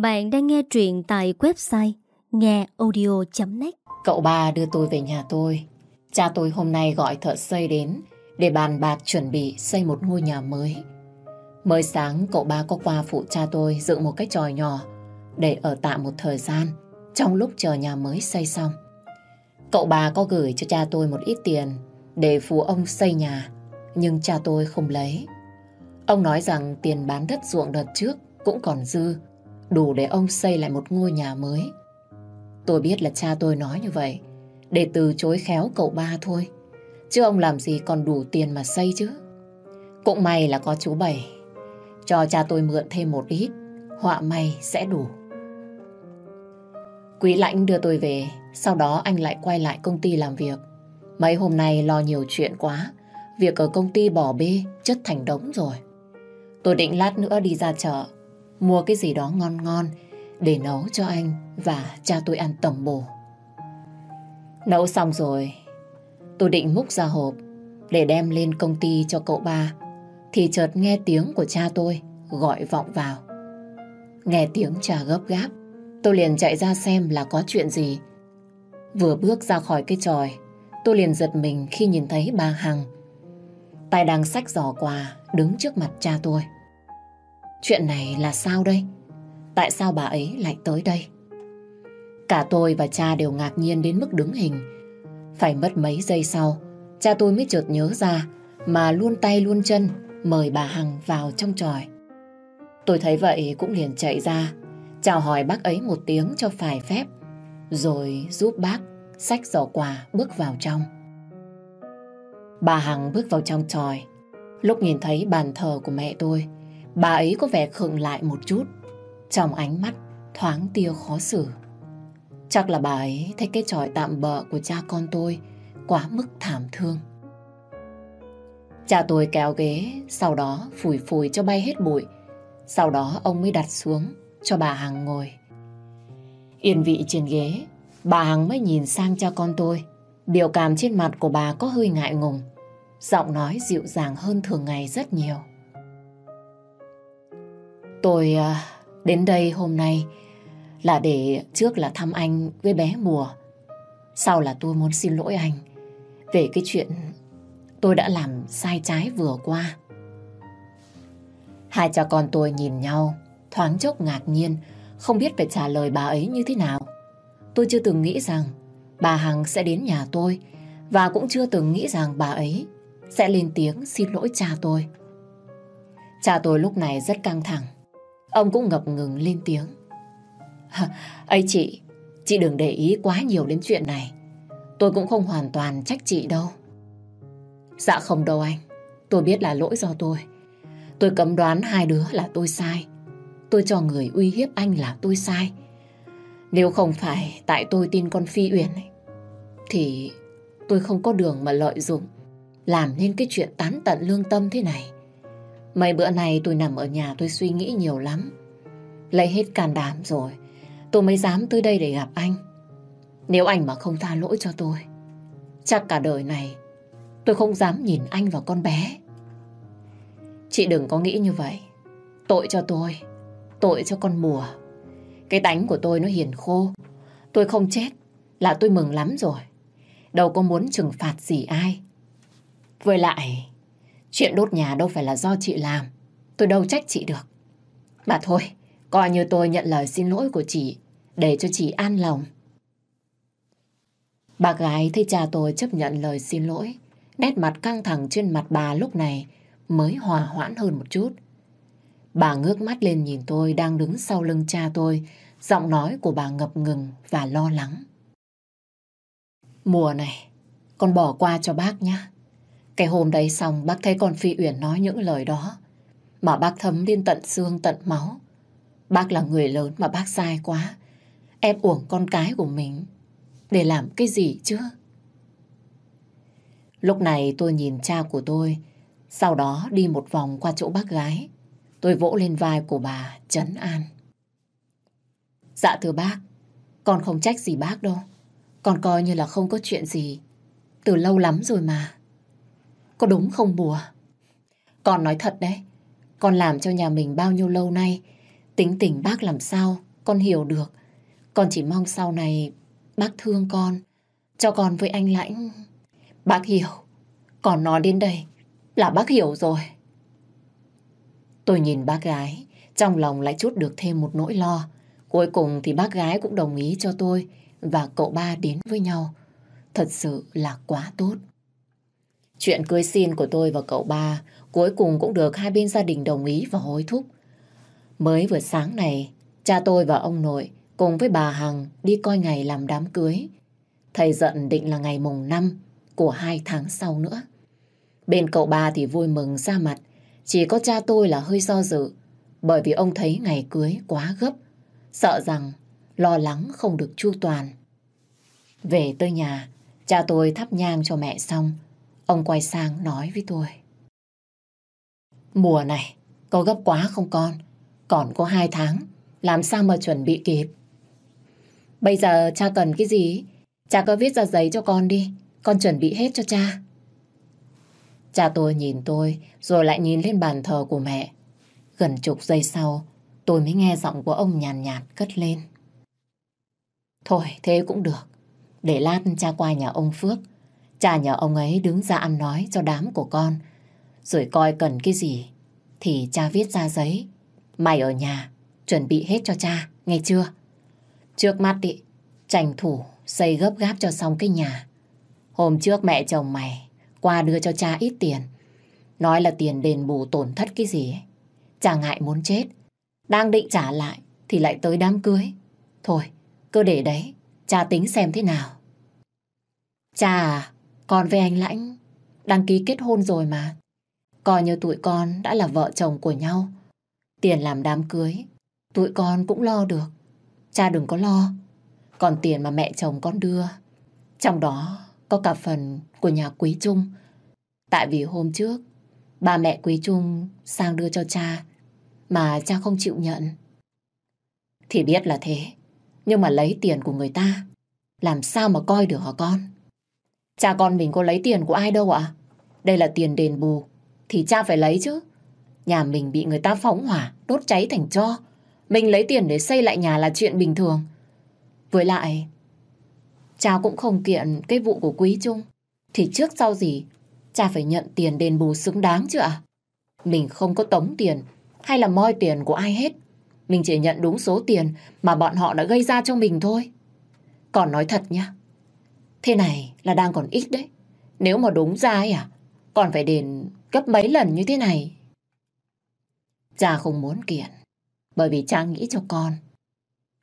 Bạn đang nghe truyện tại website ngheaudio.net Cậu ba đưa tôi về nhà tôi. Cha tôi hôm nay gọi thợ xây đến để bàn bạc chuẩn bị xây một ngôi nhà mới. Mới sáng cậu ba có qua phụ cha tôi dựng một cái tròi nhỏ để ở tạm một thời gian trong lúc chờ nhà mới xây xong. Cậu ba có gửi cho cha tôi một ít tiền để phụ ông xây nhà, nhưng cha tôi không lấy. Ông nói rằng tiền bán đất ruộng đợt trước cũng còn dư, đủ để ông xây lại một ngôi nhà mới. Tôi biết là cha tôi nói như vậy, để từ chối khéo cậu ba thôi. Chứ ông làm gì còn đủ tiền mà xây chứ. Cũng may là có chú Bảy, cho cha tôi mượn thêm một ít, họa may sẽ đủ. Quý lãnh đưa tôi về, sau đó anh lại quay lại công ty làm việc. Mấy hôm nay lo nhiều chuyện quá, việc ở công ty bỏ bê, chất thành đống rồi. Tôi định lát nữa đi ra chợ, mua cái gì đó ngon ngon để nấu cho anh và cha tôi ăn tẩm bổ. Nấu xong rồi, tôi định múc ra hộp để đem lên công ty cho cậu ba, thì chợt nghe tiếng của cha tôi gọi vọng vào. Nghe tiếng cha gấp gáp, tôi liền chạy ra xem là có chuyện gì. Vừa bước ra khỏi cái tròi, tôi liền giật mình khi nhìn thấy bà Hằng. Tay đang xách giỏ quà đứng trước mặt cha tôi. Chuyện này là sao đây? Tại sao bà ấy lại tới đây? Cả tôi và cha đều ngạc nhiên đến mức đứng hình. Phải mất mấy giây sau, cha tôi mới chợt nhớ ra mà luôn tay luôn chân mời bà Hằng vào trong tròi. Tôi thấy vậy cũng liền chạy ra, chào hỏi bác ấy một tiếng cho phải phép, rồi giúp bác xách giỏ quà bước vào trong. Bà Hằng bước vào trong tròi, lúc nhìn thấy bàn thờ của mẹ tôi, bà ấy có vẻ khựng lại một chút, trong ánh mắt thoáng tia khó xử. Chắc là bà ấy thấy cái tròi tạm bợ của cha con tôi quá mức thảm thương. Cha tôi kéo ghế, sau đó phủi phủi cho bay hết bụi. Sau đó ông mới đặt xuống cho bà Hằng ngồi. Yên vị trên ghế, bà Hằng mới nhìn sang cha con tôi. Biểu cảm trên mặt của bà có hơi ngại ngùng. Giọng nói dịu dàng hơn thường ngày rất nhiều. Tôi à, đến đây hôm nay là để trước là thăm anh với bé mùa. Sau là tôi muốn xin lỗi anh về cái chuyện tôi đã làm sai trái vừa qua. Hai cha con tôi nhìn nhau, thoáng chốc ngạc nhiên, không biết phải trả lời bà ấy như thế nào. Tôi chưa từng nghĩ rằng bà Hằng sẽ đến nhà tôi và cũng chưa từng nghĩ rằng bà ấy sẽ lên tiếng xin lỗi cha tôi. Cha tôi lúc này rất căng thẳng. Ông cũng ngập ngừng lên tiếng. ấy chị, chị đừng để ý quá nhiều đến chuyện này. Tôi cũng không hoàn toàn trách chị đâu. Dạ không đâu anh. Tôi biết là lỗi do tôi. Tôi cấm đoán hai đứa là tôi sai. Tôi cho người uy hiếp anh là tôi sai. Nếu không phải tại tôi tin con Phi Uyển ấy, thì tôi không có đường mà lợi dụng làm nên cái chuyện tán tận lương tâm thế này. Mấy bữa nay tôi nằm ở nhà tôi suy nghĩ nhiều lắm. Lấy hết can đảm rồi, tôi mới dám tới đây để gặp anh. Nếu anh mà không tha lỗi cho tôi, chắc cả đời này tôi không dám nhìn anh và con bé. Chị đừng có nghĩ như vậy. Tội cho tôi, tội cho con mùa. Cái tánh của tôi nó hiền khô. Tôi không chết là tôi mừng lắm rồi. Đâu có muốn trừng phạt gì ai. Với lại, chuyện đốt nhà đâu phải là do chị làm. Tôi đâu trách chị được. Mà thôi, coi như tôi nhận lời xin lỗi của chị để cho chị an lòng. Bà gái thấy cha tôi chấp nhận lời xin lỗi. Nét mặt căng thẳng trên mặt bà lúc này mới hòa hoãn hơn một chút. Bà ngước mắt lên nhìn tôi đang đứng sau lưng cha tôi, giọng nói của bà ngập ngừng và lo lắng. Mùa này, con bỏ qua cho bác nhé. Cái hôm đấy xong bác thấy con Phi Uyển nói những lời đó, mà bác thấm đến tận xương tận máu. Bác là người lớn mà bác sai quá. Em uổng con cái của mình để làm cái gì chứ? Lúc này tôi nhìn cha của tôi sau đó đi một vòng qua chỗ bác gái. Tôi vỗ lên vai của bà, trấn an. Dạ thưa bác, con không trách gì bác đâu. Con coi như là không có chuyện gì. Từ lâu lắm rồi mà. Có đúng không bùa? Con nói thật đấy. Con làm cho nhà mình bao nhiêu lâu nay, tính tình bác làm sao con hiểu được. Con chỉ mong sau này bác thương con, cho con với anh Lãnh. Bác hiểu, còn nói đến đây là bác hiểu rồi. Tôi nhìn bác gái, trong lòng lại chút được thêm một nỗi lo. Cuối cùng thì bác gái cũng đồng ý cho tôi và cậu ba đến với nhau. Thật sự là quá tốt. Chuyện cưới xin của tôi và cậu ba cuối cùng cũng được hai bên gia đình đồng ý và hối thúc. Mới vừa sáng này, cha tôi và ông nội cùng với bà Hằng đi coi ngày làm đám cưới. Thầy giận định là ngày mùng 5 của hai tháng sau nữa. Bên cậu ba thì vui mừng ra mặt, chỉ có cha tôi là hơi do dự, bởi vì ông thấy ngày cưới quá gấp, sợ rằng lo lắng không được chu toàn. Về tới nhà, cha tôi thắp nhang cho mẹ xong, ông quay sang nói với tôi. Mùa này, có gấp quá không con? Còn có hai tháng, làm sao mà chuẩn bị kịp? Bây giờ cha cần cái gì? Cha có viết ra giấy cho con đi, con chuẩn bị hết cho cha. Cha tôi nhìn tôi, rồi lại nhìn lên bàn thờ của mẹ. Gần chục giây sau, tôi mới nghe giọng của ông nhàn nhạt, nhạt cất lên. Thôi, thế cũng được. Để lát cha qua nhà ông Phước. Cha nhờ ông ấy đứng ra ăn nói cho đám của con. Rồi coi cần cái gì, thì cha viết ra giấy. Mày ở nhà, chuẩn bị hết cho cha, nghe chưa? Trước mắt đi, tranh thủ xây gấp gáp cho xong cái nhà. Hôm trước mẹ chồng mày qua đưa cho cha ít tiền. Nói là tiền đền bù tổn thất cái gì ấy. Cha ngại muốn chết. Đang định trả lại thì lại tới đám cưới. Thôi, cứ để đấy, cha tính xem thế nào. Cha à, con với anh Lãnh đăng ký kết hôn rồi mà. Coi như tụi con đã là vợ chồng của nhau. Tiền làm đám cưới, tụi con cũng lo được. Cha đừng có lo. Còn tiền mà mẹ chồng con đưa, trong đó có cả phần của nhà Quý Trung. Tại vì hôm trước, ba mẹ Quý Trung sang đưa cho cha, mà cha không chịu nhận. Thì biết là thế, nhưng mà lấy tiền của người ta, làm sao mà coi được hả con? Cha con mình có lấy tiền của ai đâu ạ? Đây là tiền đền bù, thì cha phải lấy chứ. Nhà mình bị người ta phóng hỏa, đốt cháy thành cho. Mình lấy tiền để xây lại nhà là chuyện bình thường. Với lại, cha cũng không kiện cái vụ của Quý Trung. Thì trước sau gì, cha phải nhận tiền đền bù xứng đáng chứ ạ? Mình không có tống tiền hay là moi tiền của ai hết. Mình chỉ nhận đúng số tiền mà bọn họ đã gây ra cho mình thôi. Còn nói thật nhá, thế này là đang còn ít đấy. Nếu mà đúng ra ấy à, còn phải đền gấp mấy lần như thế này. Cha không muốn kiện, bởi vì cha nghĩ cho con.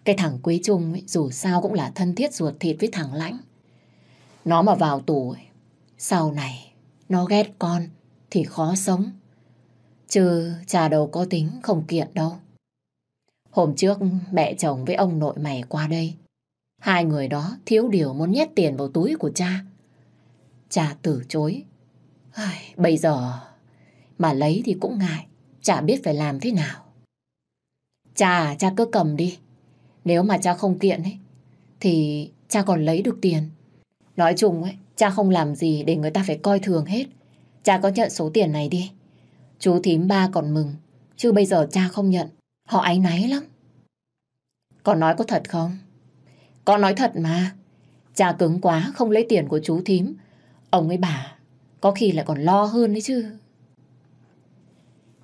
Cái thằng Quý Trung ấy, dù sao cũng là thân thiết ruột thịt với thằng Lãnh. Nó mà vào tù ấy, sau này nó ghét con thì khó sống. Chứ cha đâu có tính không kiện đâu. Hôm trước mẹ chồng với ông nội mày qua đây. Hai người đó thiếu điều muốn nhét tiền vào túi của cha. Cha từ chối. Ai, bây giờ mà lấy thì cũng ngại. Chả biết phải làm thế nào. Cha, à, cha cứ cầm đi. Nếu mà cha không kiện ấy, thì cha còn lấy được tiền. Nói chung ấy, cha không làm gì để người ta phải coi thường hết. Cha có nhận số tiền này đi. Chú thím ba còn mừng, chứ bây giờ cha không nhận. Họ áy náy lắm. Còn nói có thật không? Con nói thật mà. Cha cứng quá không lấy tiền của chú thím. Ông ấy bà có khi lại còn lo hơn đấy chứ.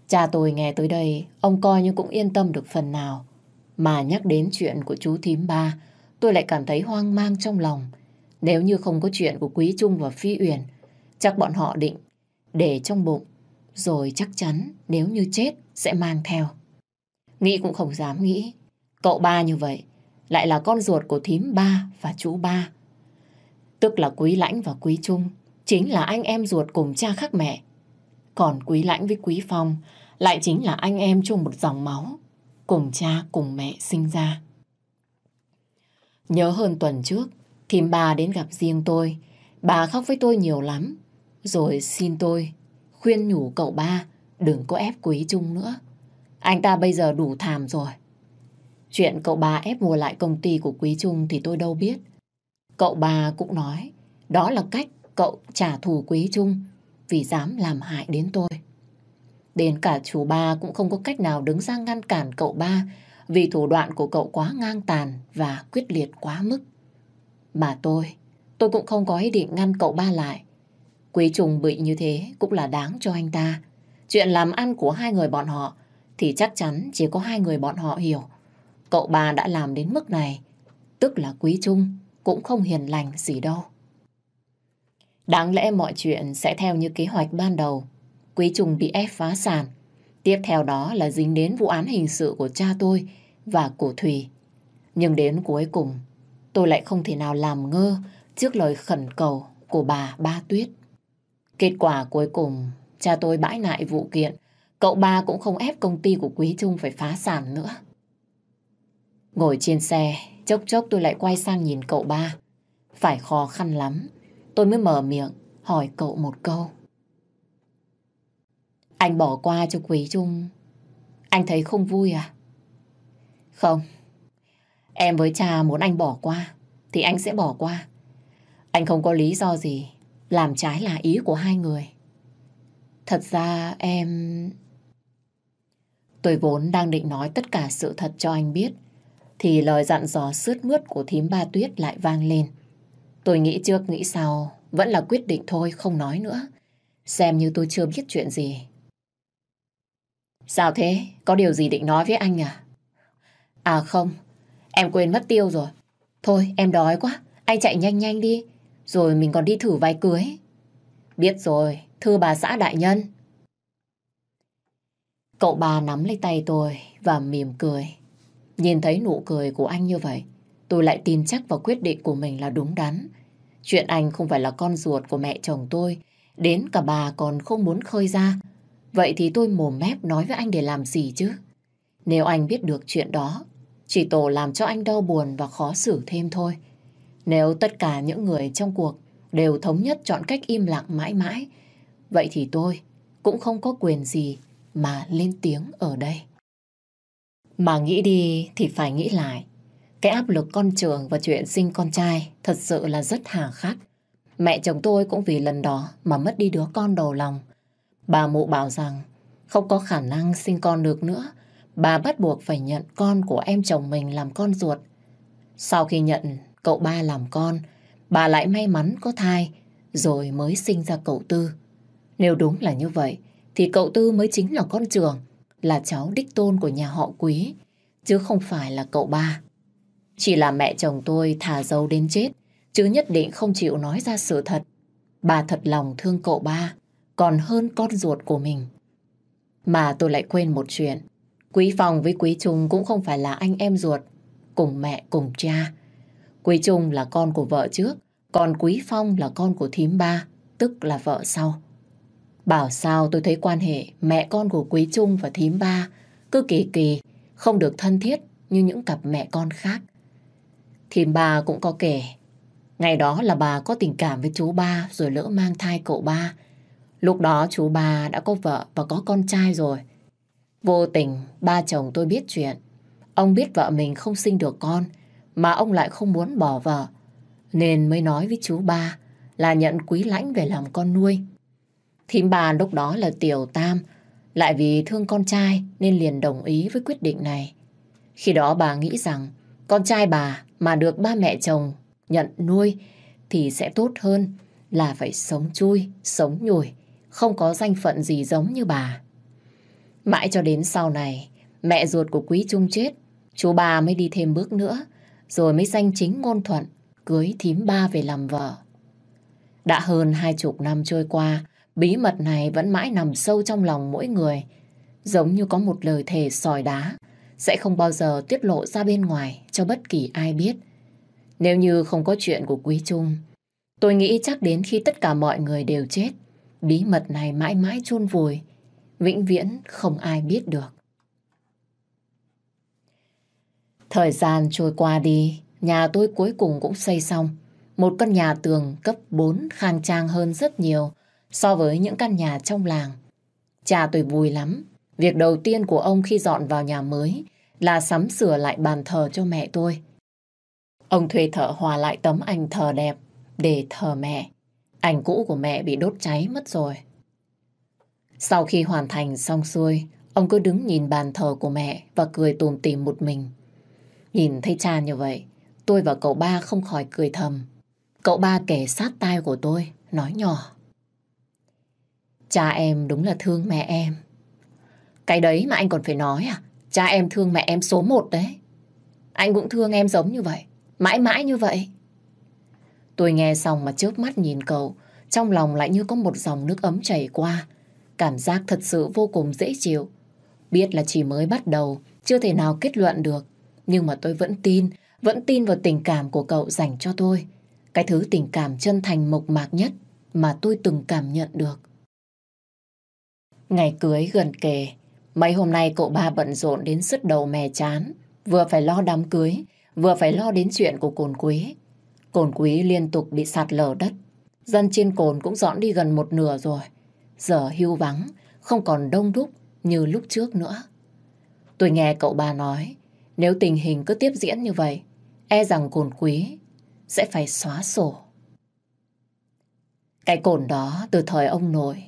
Cha tôi nghe tới đây, ông coi như cũng yên tâm được phần nào. Mà nhắc đến chuyện của chú thím ba, tôi lại cảm thấy hoang mang trong lòng. Nếu như không có chuyện của Quý Trung và Phi Uyển, chắc bọn họ định để trong bụng, rồi chắc chắn nếu như chết sẽ mang theo. Nghĩ cũng không dám nghĩ. Cậu ba như vậy, lại là con ruột của thím ba và chú ba. Tức là Quý Lãnh và Quý Trung, chính là anh em ruột cùng cha khác mẹ. Còn Quý Lãnh với Quý Phong lại chính là anh em chung một dòng máu, cùng cha cùng mẹ sinh ra. Nhớ hơn tuần trước, thím bà đến gặp riêng tôi, bà khóc với tôi nhiều lắm, rồi xin tôi khuyên nhủ cậu ba đừng có ép quý trung nữa. Anh ta bây giờ đủ thàm rồi. Chuyện cậu ba ép mua lại công ty của Quý Trung thì tôi đâu biết. Cậu ba cũng nói đó là cách cậu trả thù Quý Trung vì dám làm hại đến tôi. Đến cả chú ba cũng không có cách nào đứng ra ngăn cản cậu ba vì thủ đoạn của cậu quá ngang tàn và quyết liệt quá mức. Mà tôi, tôi cũng không có ý định ngăn cậu ba lại. Quý trùng bị như thế cũng là đáng cho anh ta. Chuyện làm ăn của hai người bọn họ thì chắc chắn chỉ có hai người bọn họ hiểu. Cậu bà đã làm đến mức này, tức là quý trung cũng không hiền lành gì đâu. Đáng lẽ mọi chuyện sẽ theo như kế hoạch ban đầu. Quý Trung bị ép phá sản. Tiếp theo đó là dính đến vụ án hình sự của cha tôi và của Thùy. Nhưng đến cuối cùng, tôi lại không thể nào làm ngơ trước lời khẩn cầu của bà Ba Tuyết. Kết quả cuối cùng, cha tôi bãi nại vụ kiện, cậu ba cũng không ép công ty của Quý Trung phải phá sản nữa. Ngồi trên xe, chốc chốc tôi lại quay sang nhìn cậu ba. Phải khó khăn lắm, tôi mới mở miệng hỏi cậu một câu. Anh bỏ qua cho Quý Trung, anh thấy không vui à? Không, em với cha muốn anh bỏ qua, thì anh sẽ bỏ qua. Anh không có lý do gì làm trái là ý của hai người. Thật ra em... Tôi vốn đang định nói tất cả sự thật cho anh biết, thì lời dặn dò sướt mướt của thím ba tuyết lại vang lên. Tôi nghĩ trước nghĩ sau, vẫn là quyết định thôi, không nói nữa. Xem như tôi chưa biết chuyện gì. Sao thế? Có điều gì định nói với anh à? À không, em quên mất tiêu rồi. Thôi, em đói quá, anh chạy nhanh nhanh đi, rồi mình còn đi thử váy cưới. Biết rồi, thưa bà xã đại nhân. Cậu bà nắm lấy tay tôi và mỉm cười. Nhìn thấy nụ cười của anh như vậy, tôi lại tin chắc vào quyết định của mình là đúng đắn. Chuyện anh không phải là con ruột của mẹ chồng tôi, đến cả bà còn không muốn khơi ra. Vậy thì tôi mồm mép nói với anh để làm gì chứ? Nếu anh biết được chuyện đó, chỉ tổ làm cho anh đau buồn và khó xử thêm thôi. Nếu tất cả những người trong cuộc đều thống nhất chọn cách im lặng mãi mãi, vậy thì tôi cũng không có quyền gì mà lên tiếng ở đây. Mà nghĩ đi thì phải nghĩ lại. Cái áp lực con trường và chuyện sinh con trai thật sự là rất hà khắc. Mẹ chồng tôi cũng vì lần đó mà mất đi đứa con đầu lòng. Bà mụ bảo rằng không có khả năng sinh con được nữa. Bà bắt buộc phải nhận con của em chồng mình làm con ruột. Sau khi nhận cậu ba làm con, bà lại may mắn có thai rồi mới sinh ra cậu Tư. Nếu đúng là như vậy, thì cậu Tư mới chính là con trường, là cháu đích tôn của nhà họ Quý, chứ không phải là cậu ba. Chỉ là mẹ chồng tôi thả dâu đến chết, chứ nhất định không chịu nói ra sự thật. Bà thật lòng thương cậu ba, còn hơn con ruột của mình. Mà tôi lại quên một chuyện. Quý Phòng với Quý Trung cũng không phải là anh em ruột, cùng mẹ cùng cha. Quý Trung là con của vợ trước, còn Quý Phong là con của thím ba, tức là vợ sau. Bảo sao tôi thấy quan hệ mẹ con của Quý Trung và thím ba cứ kỳ kỳ, không được thân thiết như những cặp mẹ con khác. Thím ba cũng có kể, ngày đó là bà có tình cảm với chú ba rồi lỡ mang thai cậu ba. Lúc đó chú ba đã có vợ và có con trai rồi. Vô tình, ba chồng tôi biết chuyện. Ông biết vợ mình không sinh được con, mà ông lại không muốn bỏ vợ. Nên mới nói với chú ba là nhận quý lãnh về làm con nuôi. Thím bà lúc đó là tiểu tam, lại vì thương con trai nên liền đồng ý với quyết định này. Khi đó bà nghĩ rằng con trai bà mà được ba mẹ chồng nhận nuôi thì sẽ tốt hơn là phải sống chui, sống nhủi, không có danh phận gì giống như bà. Mãi cho đến sau này, mẹ ruột của Quý Trung chết, chú bà mới đi thêm bước nữa, rồi mới danh chính ngôn thuận, cưới thím ba về làm vợ. Đã hơn hai chục năm trôi qua, bí mật này vẫn mãi nằm sâu trong lòng mỗi người, giống như có một lời thề sỏi đá, sẽ không bao giờ tiết lộ ra bên ngoài cho bất kỳ ai biết. Nếu như không có chuyện của Quý Trung, tôi nghĩ chắc đến khi tất cả mọi người đều chết, bí mật này mãi mãi chôn vùi, vĩnh viễn không ai biết được. Thời gian trôi qua đi, nhà tôi cuối cùng cũng xây xong. Một căn nhà tường cấp 4 khang trang hơn rất nhiều so với những căn nhà trong làng. Cha tôi vui lắm. Việc đầu tiên của ông khi dọn vào nhà mới là sắm sửa lại bàn thờ cho mẹ tôi. Ông thuê thợ hòa lại tấm ảnh thờ đẹp để thờ mẹ. Ảnh cũ của mẹ bị đốt cháy mất rồi. Sau khi hoàn thành xong xuôi, Ông cứ đứng nhìn bàn thờ của mẹ và cười tùm tìm một mình. Nhìn thấy cha như vậy, tôi và cậu ba không khỏi cười thầm. Cậu ba kể sát tai của tôi, nói nhỏ. Cha em đúng là thương mẹ em. Cái đấy mà anh còn phải nói à? Cha em thương mẹ em số một đấy. Anh cũng thương em giống như vậy. Mãi mãi như vậy. Tôi nghe xong mà chớp mắt nhìn cậu. Trong lòng lại như có một dòng nước ấm chảy qua. Cảm giác thật sự vô cùng dễ chịu. Biết là chỉ mới bắt đầu, chưa thể nào kết luận được. Nhưng mà tôi vẫn tin, vẫn tin vào tình cảm của cậu dành cho tôi. Cái thứ tình cảm chân thành mộc mạc nhất mà tôi từng cảm nhận được. Ngày cưới gần kề, mấy hôm nay cậu ba bận rộn đến sứt đầu mè chán. Vừa phải lo đám cưới, vừa phải lo đến chuyện của cồn quý. Cồn quý liên tục bị sạt lở đất. Dân trên cồn cũng dọn đi gần một nửa rồi. Giờ hưu vắng, không còn đông đúc như lúc trước nữa. Tôi nghe cậu ba nói, nếu tình hình cứ tiếp diễn như vậy, e rằng cồn quý sẽ phải xóa sổ. Cái cồn đó từ thời ông nội.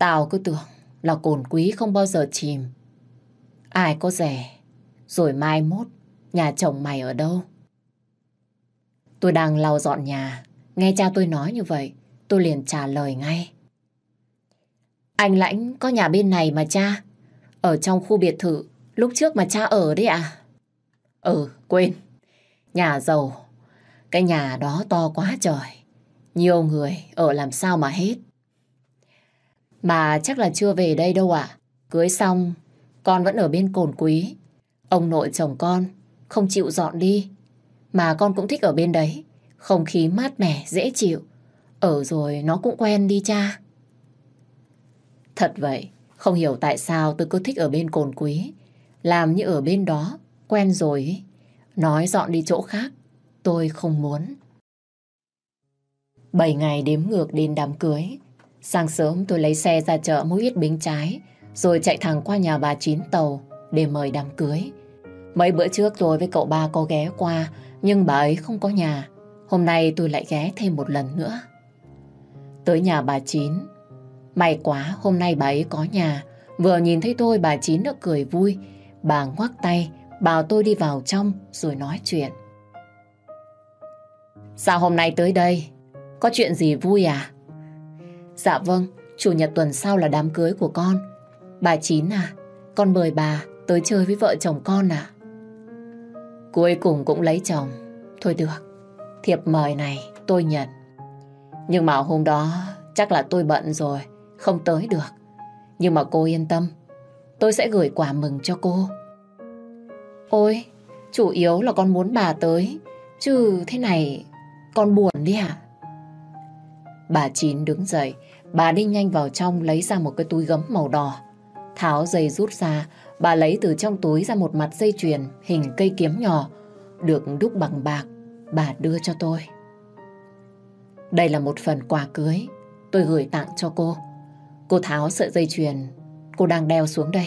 Tao cứ tưởng là cồn quý không bao giờ chìm. Ai có rẻ, rồi mai mốt, nhà chồng mày ở đâu? Tôi đang lau dọn nhà, nghe cha tôi nói như vậy, tôi liền trả lời ngay. Anh Lãnh có nhà bên này mà cha, ở trong khu biệt thự, lúc trước mà cha ở đấy à? Ừ, quên, nhà giàu, cái nhà đó to quá trời, nhiều người ở làm sao mà hết. Mà chắc là chưa về đây đâu ạ, cưới xong, con vẫn ở bên cồn quý, ông nội chồng con không chịu dọn đi, mà con cũng thích ở bên đấy. Không khí mát mẻ, dễ chịu. Ở rồi nó cũng quen đi cha. Thật vậy, không hiểu tại sao tôi cứ thích ở bên cồn quý. Làm như ở bên đó, quen rồi. Nói dọn đi chỗ khác, tôi không muốn. Bảy ngày đếm ngược đến đám cưới. Sáng sớm tôi lấy xe ra chợ mua ít bánh trái, rồi chạy thẳng qua nhà bà Chín Tàu để mời đám cưới. Mấy bữa trước tôi với cậu ba có ghé qua, nhưng bà ấy không có nhà. Hôm nay tôi lại ghé thêm một lần nữa. Tới nhà bà Chín. May quá hôm nay bà ấy có nhà. Vừa nhìn thấy tôi bà Chín đã cười vui. Bà ngoắc tay bảo tôi đi vào trong rồi nói chuyện. Sao hôm nay tới đây? Có chuyện gì vui à? Dạ vâng, chủ nhật tuần sau là đám cưới của con. Bà Chín à, con mời bà tới chơi với vợ chồng con à? Cuối cùng cũng lấy chồng. Thôi được, thiệp mời này tôi nhận. Nhưng mà hôm đó chắc là tôi bận rồi, không tới được. Nhưng mà cô yên tâm, tôi sẽ gửi quà mừng cho cô. Ôi, chủ yếu là con muốn bà tới, chứ thế này con buồn đi à? Bà Chín đứng dậy, bà đi nhanh vào trong lấy ra một cái túi gấm màu đỏ. Tháo dây rút ra, bà lấy từ trong túi ra một mặt dây chuyền hình cây kiếm nhỏ, được đúc bằng bạc, bà đưa cho tôi. Đây là một phần quà cưới, tôi gửi tặng cho cô. Cô tháo sợi dây chuyền, cô đang đeo xuống đây.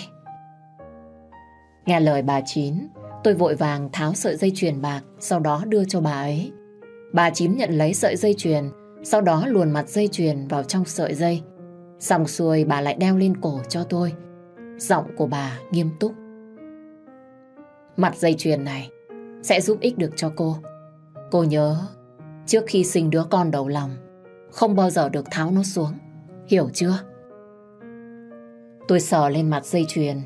Nghe lời bà Chín, tôi vội vàng tháo sợi dây chuyền bạc, sau đó đưa cho bà ấy. Bà Chín nhận lấy sợi dây chuyền, sau đó luồn mặt dây chuyền vào trong sợi dây. Xong xuôi bà lại đeo lên cổ cho tôi. Giọng của bà nghiêm túc. Mặt dây chuyền này sẽ giúp ích được cho cô. Cô nhớ, trước khi sinh đứa con đầu lòng, không bao giờ được tháo nó xuống. Hiểu chưa? Tôi sờ lên mặt dây chuyền.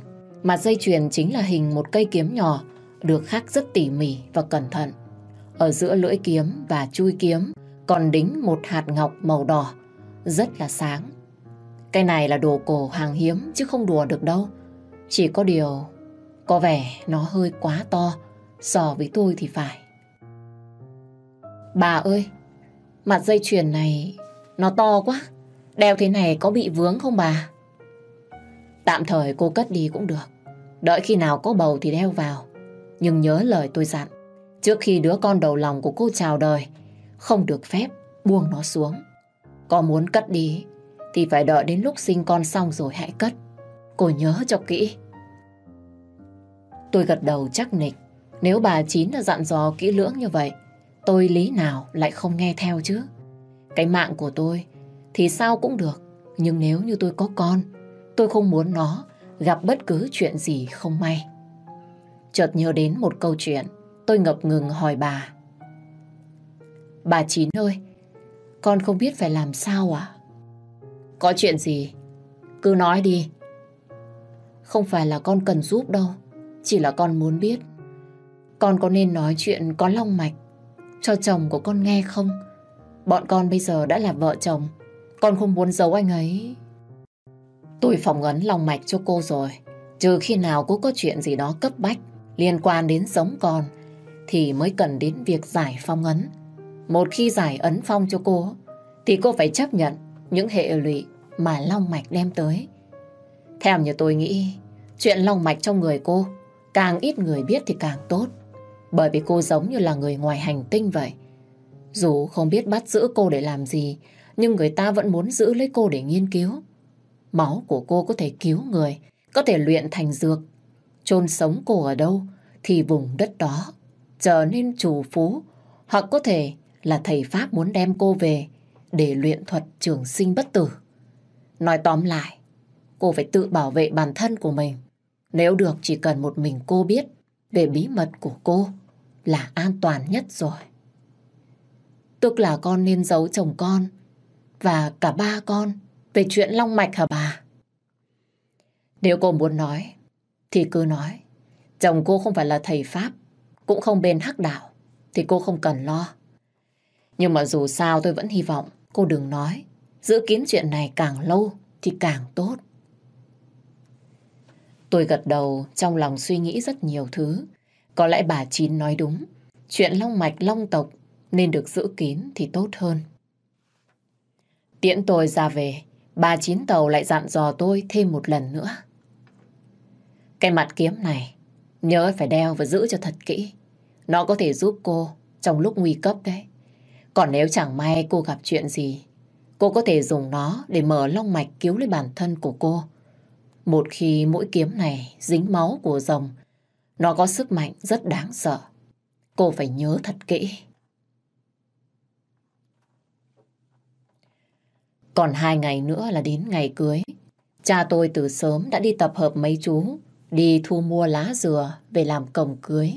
Mặt dây chuyền chính là hình một cây kiếm nhỏ, được khắc rất tỉ mỉ và cẩn thận. Ở giữa lưỡi kiếm và chui kiếm còn đính một hạt ngọc màu đỏ, rất là sáng. Cái này là đồ cổ hàng hiếm chứ không đùa được đâu. Chỉ có điều, có vẻ nó hơi quá to so với tôi thì phải. Bà ơi, mặt dây chuyền này nó to quá. Đeo thế này có bị vướng không bà? Tạm thời cô cất đi cũng được. Đợi khi nào có bầu thì đeo vào. Nhưng nhớ lời tôi dặn. Trước khi đứa con đầu lòng của cô chào đời, không được phép buông nó xuống. Có muốn cất đi thì phải đợi đến lúc sinh con xong rồi hãy cất. Cô nhớ cho kỹ. Tôi gật đầu chắc nịch. Nếu bà Chín đã dặn dò kỹ lưỡng như vậy, tôi lý nào lại không nghe theo chứ? Cái mạng của tôi thì sao cũng được. Nhưng nếu như tôi có con, tôi không muốn nó gặp bất cứ chuyện gì không may. Chợt nhớ đến một câu chuyện, tôi ngập ngừng hỏi bà. Bà Chín ơi, con không biết phải làm sao à? Có chuyện gì? Cứ nói đi. Không phải là con cần giúp đâu, chỉ là con muốn biết. Con có nên nói chuyện có long mạch cho chồng của con nghe không? Bọn con bây giờ đã là vợ chồng, con không muốn giấu anh ấy. Tôi phỏng ấn lòng mạch cho cô rồi. Trừ khi nào cô có chuyện gì đó cấp bách liên quan đến sống con thì mới cần đến việc giải phong ấn. Một khi giải ấn phong cho cô thì cô phải chấp nhận những hệ lụy mà long mạch đem tới. Theo như tôi nghĩ, chuyện long mạch trong người cô càng ít người biết thì càng tốt. Bởi vì cô giống như là người ngoài hành tinh vậy. Dù không biết bắt giữ cô để làm gì, nhưng người ta vẫn muốn giữ lấy cô để nghiên cứu. Máu của cô có thể cứu người, có thể luyện thành dược. chôn sống cô ở đâu thì vùng đất đó trở nên chủ phú, hoặc có thể là thầy Pháp muốn đem cô về để luyện thuật trường sinh bất tử. Nói tóm lại, cô phải tự bảo vệ bản thân của mình. Nếu được chỉ cần một mình cô biết về bí mật của cô là an toàn nhất rồi. Tức là con nên giấu chồng con và cả ba con về chuyện long mạch hả bà? Nếu cô muốn nói thì cứ nói. Chồng cô không phải là thầy Pháp, cũng không bên hắc đạo, thì cô không cần lo. Nhưng mà dù sao tôi vẫn hy vọng cô đừng nói. Giữ kiến chuyện này càng lâu thì càng tốt. Tôi gật đầu trong lòng suy nghĩ rất nhiều thứ. Có lẽ bà Chín nói đúng. Chuyện long mạch long tộc nên được giữ kín thì tốt hơn. Tiễn tôi ra về, bà Chín tàu lại dặn dò tôi thêm một lần nữa. Cái mặt kiếm này, nhớ phải đeo và giữ cho thật kỹ. Nó có thể giúp cô trong lúc nguy cấp đấy. Còn nếu chẳng may cô gặp chuyện gì, cô có thể dùng nó để mở long mạch cứu lấy bản thân của cô. Một khi mũi kiếm này dính máu của rồng, nó có sức mạnh rất đáng sợ. Cô phải nhớ thật kỹ. Còn hai ngày nữa là đến ngày cưới. Cha tôi từ sớm đã đi tập hợp mấy chú, đi thu mua lá dừa về làm cổng cưới.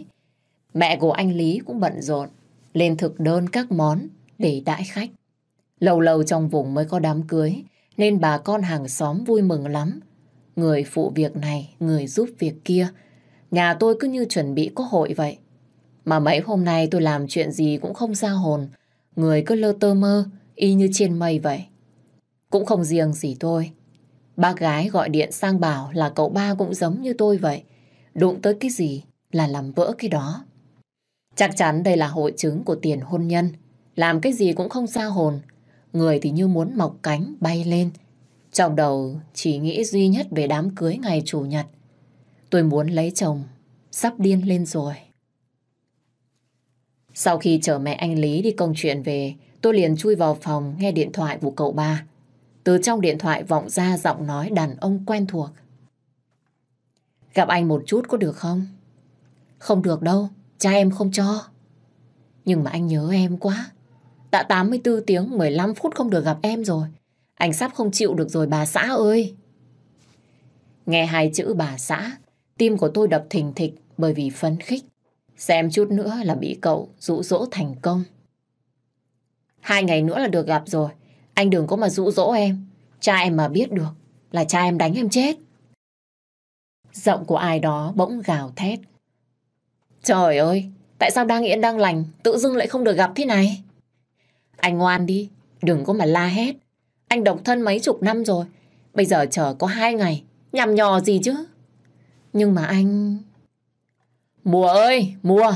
Mẹ của anh Lý cũng bận rộn, lên thực đơn các món để đãi khách. Lâu lâu trong vùng mới có đám cưới, nên bà con hàng xóm vui mừng lắm. Người phụ việc này, người giúp việc kia. Nhà tôi cứ như chuẩn bị có hội vậy. Mà mấy hôm nay tôi làm chuyện gì cũng không ra hồn. Người cứ lơ tơ mơ, y như trên mây vậy. Cũng không riêng gì tôi. Bác gái gọi điện sang bảo là cậu ba cũng giống như tôi vậy. Đụng tới cái gì là làm vỡ cái đó. Chắc chắn đây là hội chứng của tiền hôn nhân. Làm cái gì cũng không xa hồn. Người thì như muốn mọc cánh bay lên. Trong đầu chỉ nghĩ duy nhất về đám cưới ngày Chủ nhật. Tôi muốn lấy chồng, sắp điên lên rồi. Sau khi chở mẹ anh Lý đi công chuyện về, tôi liền chui vào phòng nghe điện thoại của cậu ba. Từ trong điện thoại vọng ra giọng nói đàn ông quen thuộc. Gặp anh một chút có được không? Không được đâu, cha em không cho. Nhưng mà anh nhớ em quá. Đã 84 tiếng 15 phút không được gặp em rồi. Anh sắp không chịu được rồi bà xã ơi. Nghe hai chữ bà xã, tim của tôi đập thình thịch bởi vì phấn khích. Xem chút nữa là bị cậu dụ dỗ thành công. Hai ngày nữa là được gặp rồi. Anh đừng có mà dụ dỗ em. Cha em mà biết được là cha em đánh em chết. Giọng của ai đó bỗng gào thét. Trời ơi, tại sao đang yên đang lành, tự dưng lại không được gặp thế này? Anh ngoan đi, đừng có mà la hét. Anh độc thân mấy chục năm rồi, bây giờ chờ có hai ngày, nhằm nhò gì chứ? Nhưng mà anh... Mùa ơi, mùa,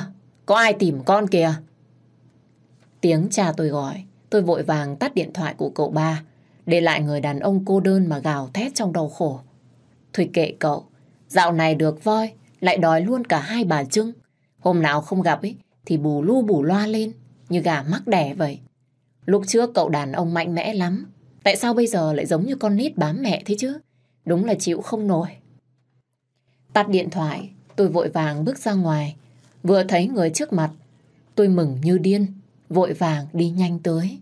có ai tìm con kìa? Tiếng cha tôi gọi, tôi vội vàng tắt điện thoại của cậu ba, để lại người đàn ông cô đơn mà gào thét trong đau khổ. Thôi kệ cậu, dạo này được voi, lại đòi luôn cả hai bà Trưng. Hôm nào không gặp ấy, thì bù lu bù loa lên, như gà mắc đẻ vậy. Lúc trước cậu đàn ông mạnh mẽ lắm, tại sao bây giờ lại giống như con nít bám mẹ thế chứ? Đúng là chịu không nổi. Tắt điện thoại, tôi vội vàng bước ra ngoài. Vừa thấy người trước mặt, tôi mừng như điên, vội vàng đi nhanh tới.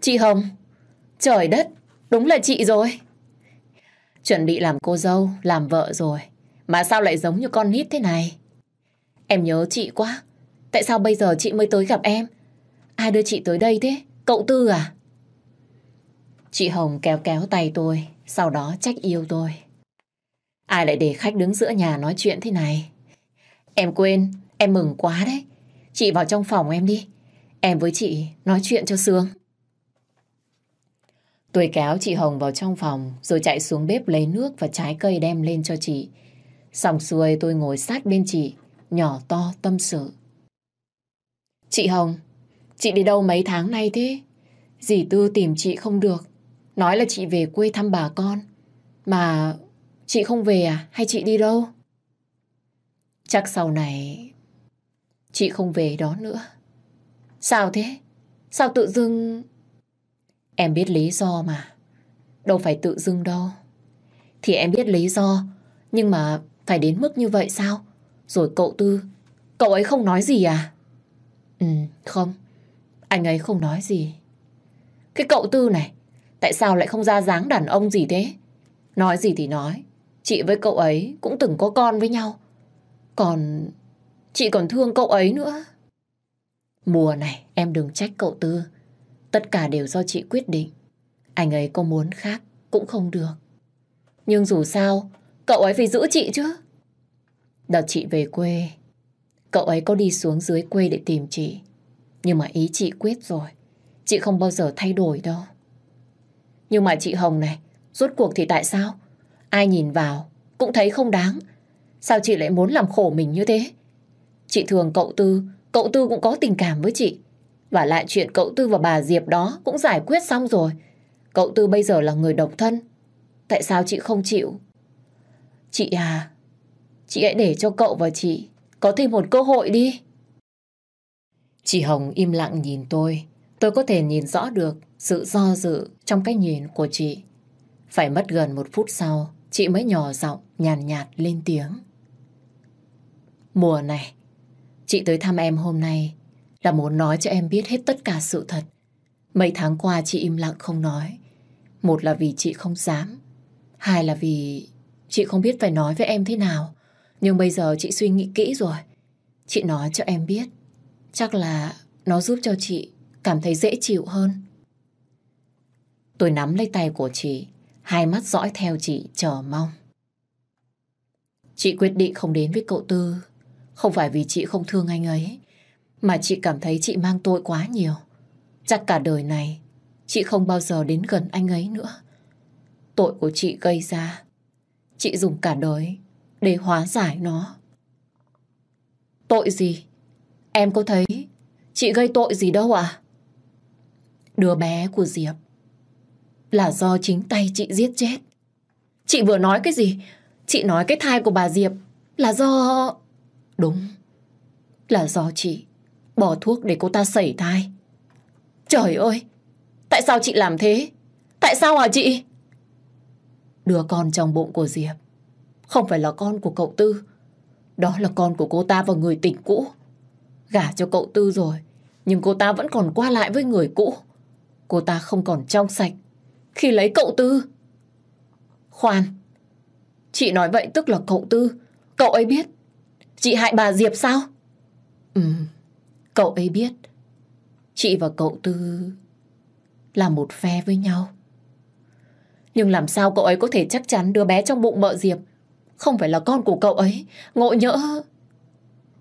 Chị Hồng, trời đất, đúng là chị rồi. Chuẩn bị làm cô dâu, làm vợ rồi. Mà sao lại giống như con nít thế này? Em nhớ chị quá. Tại sao bây giờ chị mới tới gặp em? Ai đưa chị tới đây thế? Cậu Tư à? Chị Hồng kéo kéo tay tôi, sau đó trách yêu tôi. Ai lại để khách đứng giữa nhà nói chuyện thế này? Em quên, em mừng quá đấy. Chị vào trong phòng em đi. Em với chị nói chuyện cho sướng. Tôi kéo chị Hồng vào trong phòng rồi chạy xuống bếp lấy nước và trái cây đem lên cho chị. Xong xuôi tôi ngồi sát bên chị, nhỏ to tâm sự. Chị Hồng, chị đi đâu mấy tháng nay thế? Dì Tư tìm chị không được. Nói là chị về quê thăm bà con. Mà chị không về à? Hay chị đi đâu? Chắc sau này chị không về đó nữa. Sao thế? Sao tự dưng... Em biết lý do mà. Đâu phải tự dưng đâu. Thì em biết lý do, nhưng mà phải đến mức như vậy sao? Rồi cậu Tư, cậu ấy không nói gì à? Ừ, không. Anh ấy không nói gì. Cái cậu Tư này, tại sao lại không ra dáng đàn ông gì thế? Nói gì thì nói. Chị với cậu ấy cũng từng có con với nhau. Còn chị còn thương cậu ấy nữa. Mùa này em đừng trách cậu Tư. Tất cả đều do chị quyết định. Anh ấy có muốn khác cũng không được. Nhưng dù sao, cậu ấy phải giữ chị chứ. Đợt chị về quê, cậu ấy có đi xuống dưới quê để tìm chị. Nhưng mà ý chị quyết rồi. Chị không bao giờ thay đổi đâu. Nhưng mà chị Hồng này, rốt cuộc thì tại sao? Ai nhìn vào cũng thấy không đáng. Sao chị lại muốn làm khổ mình như thế? Chị thường cậu Tư, cậu Tư cũng có tình cảm với chị. Và lại chuyện cậu Tư và bà Diệp đó cũng giải quyết xong rồi. Cậu Tư bây giờ là người độc thân. Tại sao chị không chịu? Chị à, chị hãy để cho cậu và chị có thêm một cơ hội đi. Chị Hồng im lặng nhìn tôi. Tôi có thể nhìn rõ được sự do dự trong cái nhìn của chị. Phải mất gần một phút sau, chị mới nhỏ giọng nhàn nhạt, nhạt lên tiếng. Mùa này, chị tới thăm em hôm nay là muốn nói cho em biết hết tất cả sự thật. Mấy tháng qua chị im lặng không nói. Một là vì chị không dám. Hai là vì chị không biết phải nói với em thế nào. Nhưng bây giờ chị suy nghĩ kỹ rồi. Chị nói cho em biết. Chắc là nó giúp cho chị cảm thấy dễ chịu hơn. Tôi nắm lấy tay của chị, hai mắt dõi theo chị chờ mong. Chị quyết định không đến với cậu Tư, không phải vì chị không thương anh ấy, mà chị cảm thấy chị mang tội quá nhiều. Chắc cả đời này, chị không bao giờ đến gần anh ấy nữa. Tội của chị gây ra, chị dùng cả đời để hóa giải nó. Tội gì? Em có thấy chị gây tội gì đâu à? Đứa bé của Diệp là do chính tay chị giết chết. Chị vừa nói cái gì? Chị nói cái thai của bà Diệp là do... Đúng, là do chị bỏ thuốc để cô ta sẩy thai. Trời ơi, tại sao chị làm thế? Tại sao hả chị? Đứa con trong bụng của Diệp không phải là con của cậu Tư. Đó là con của cô ta và người tình cũ. Gả cho cậu Tư rồi, nhưng cô ta vẫn còn qua lại với người cũ. Cô ta không còn trong sạch khi lấy cậu Tư. Khoan, chị nói vậy tức là cậu Tư, cậu ấy biết. Chị hại bà Diệp sao? Ừ, cậu ấy biết. Chị và cậu Tư là một phe với nhau. Nhưng làm sao cậu ấy có thể chắc chắn đứa bé trong bụng mợ Diệp không phải là con của cậu ấy, ngộ nhỡ.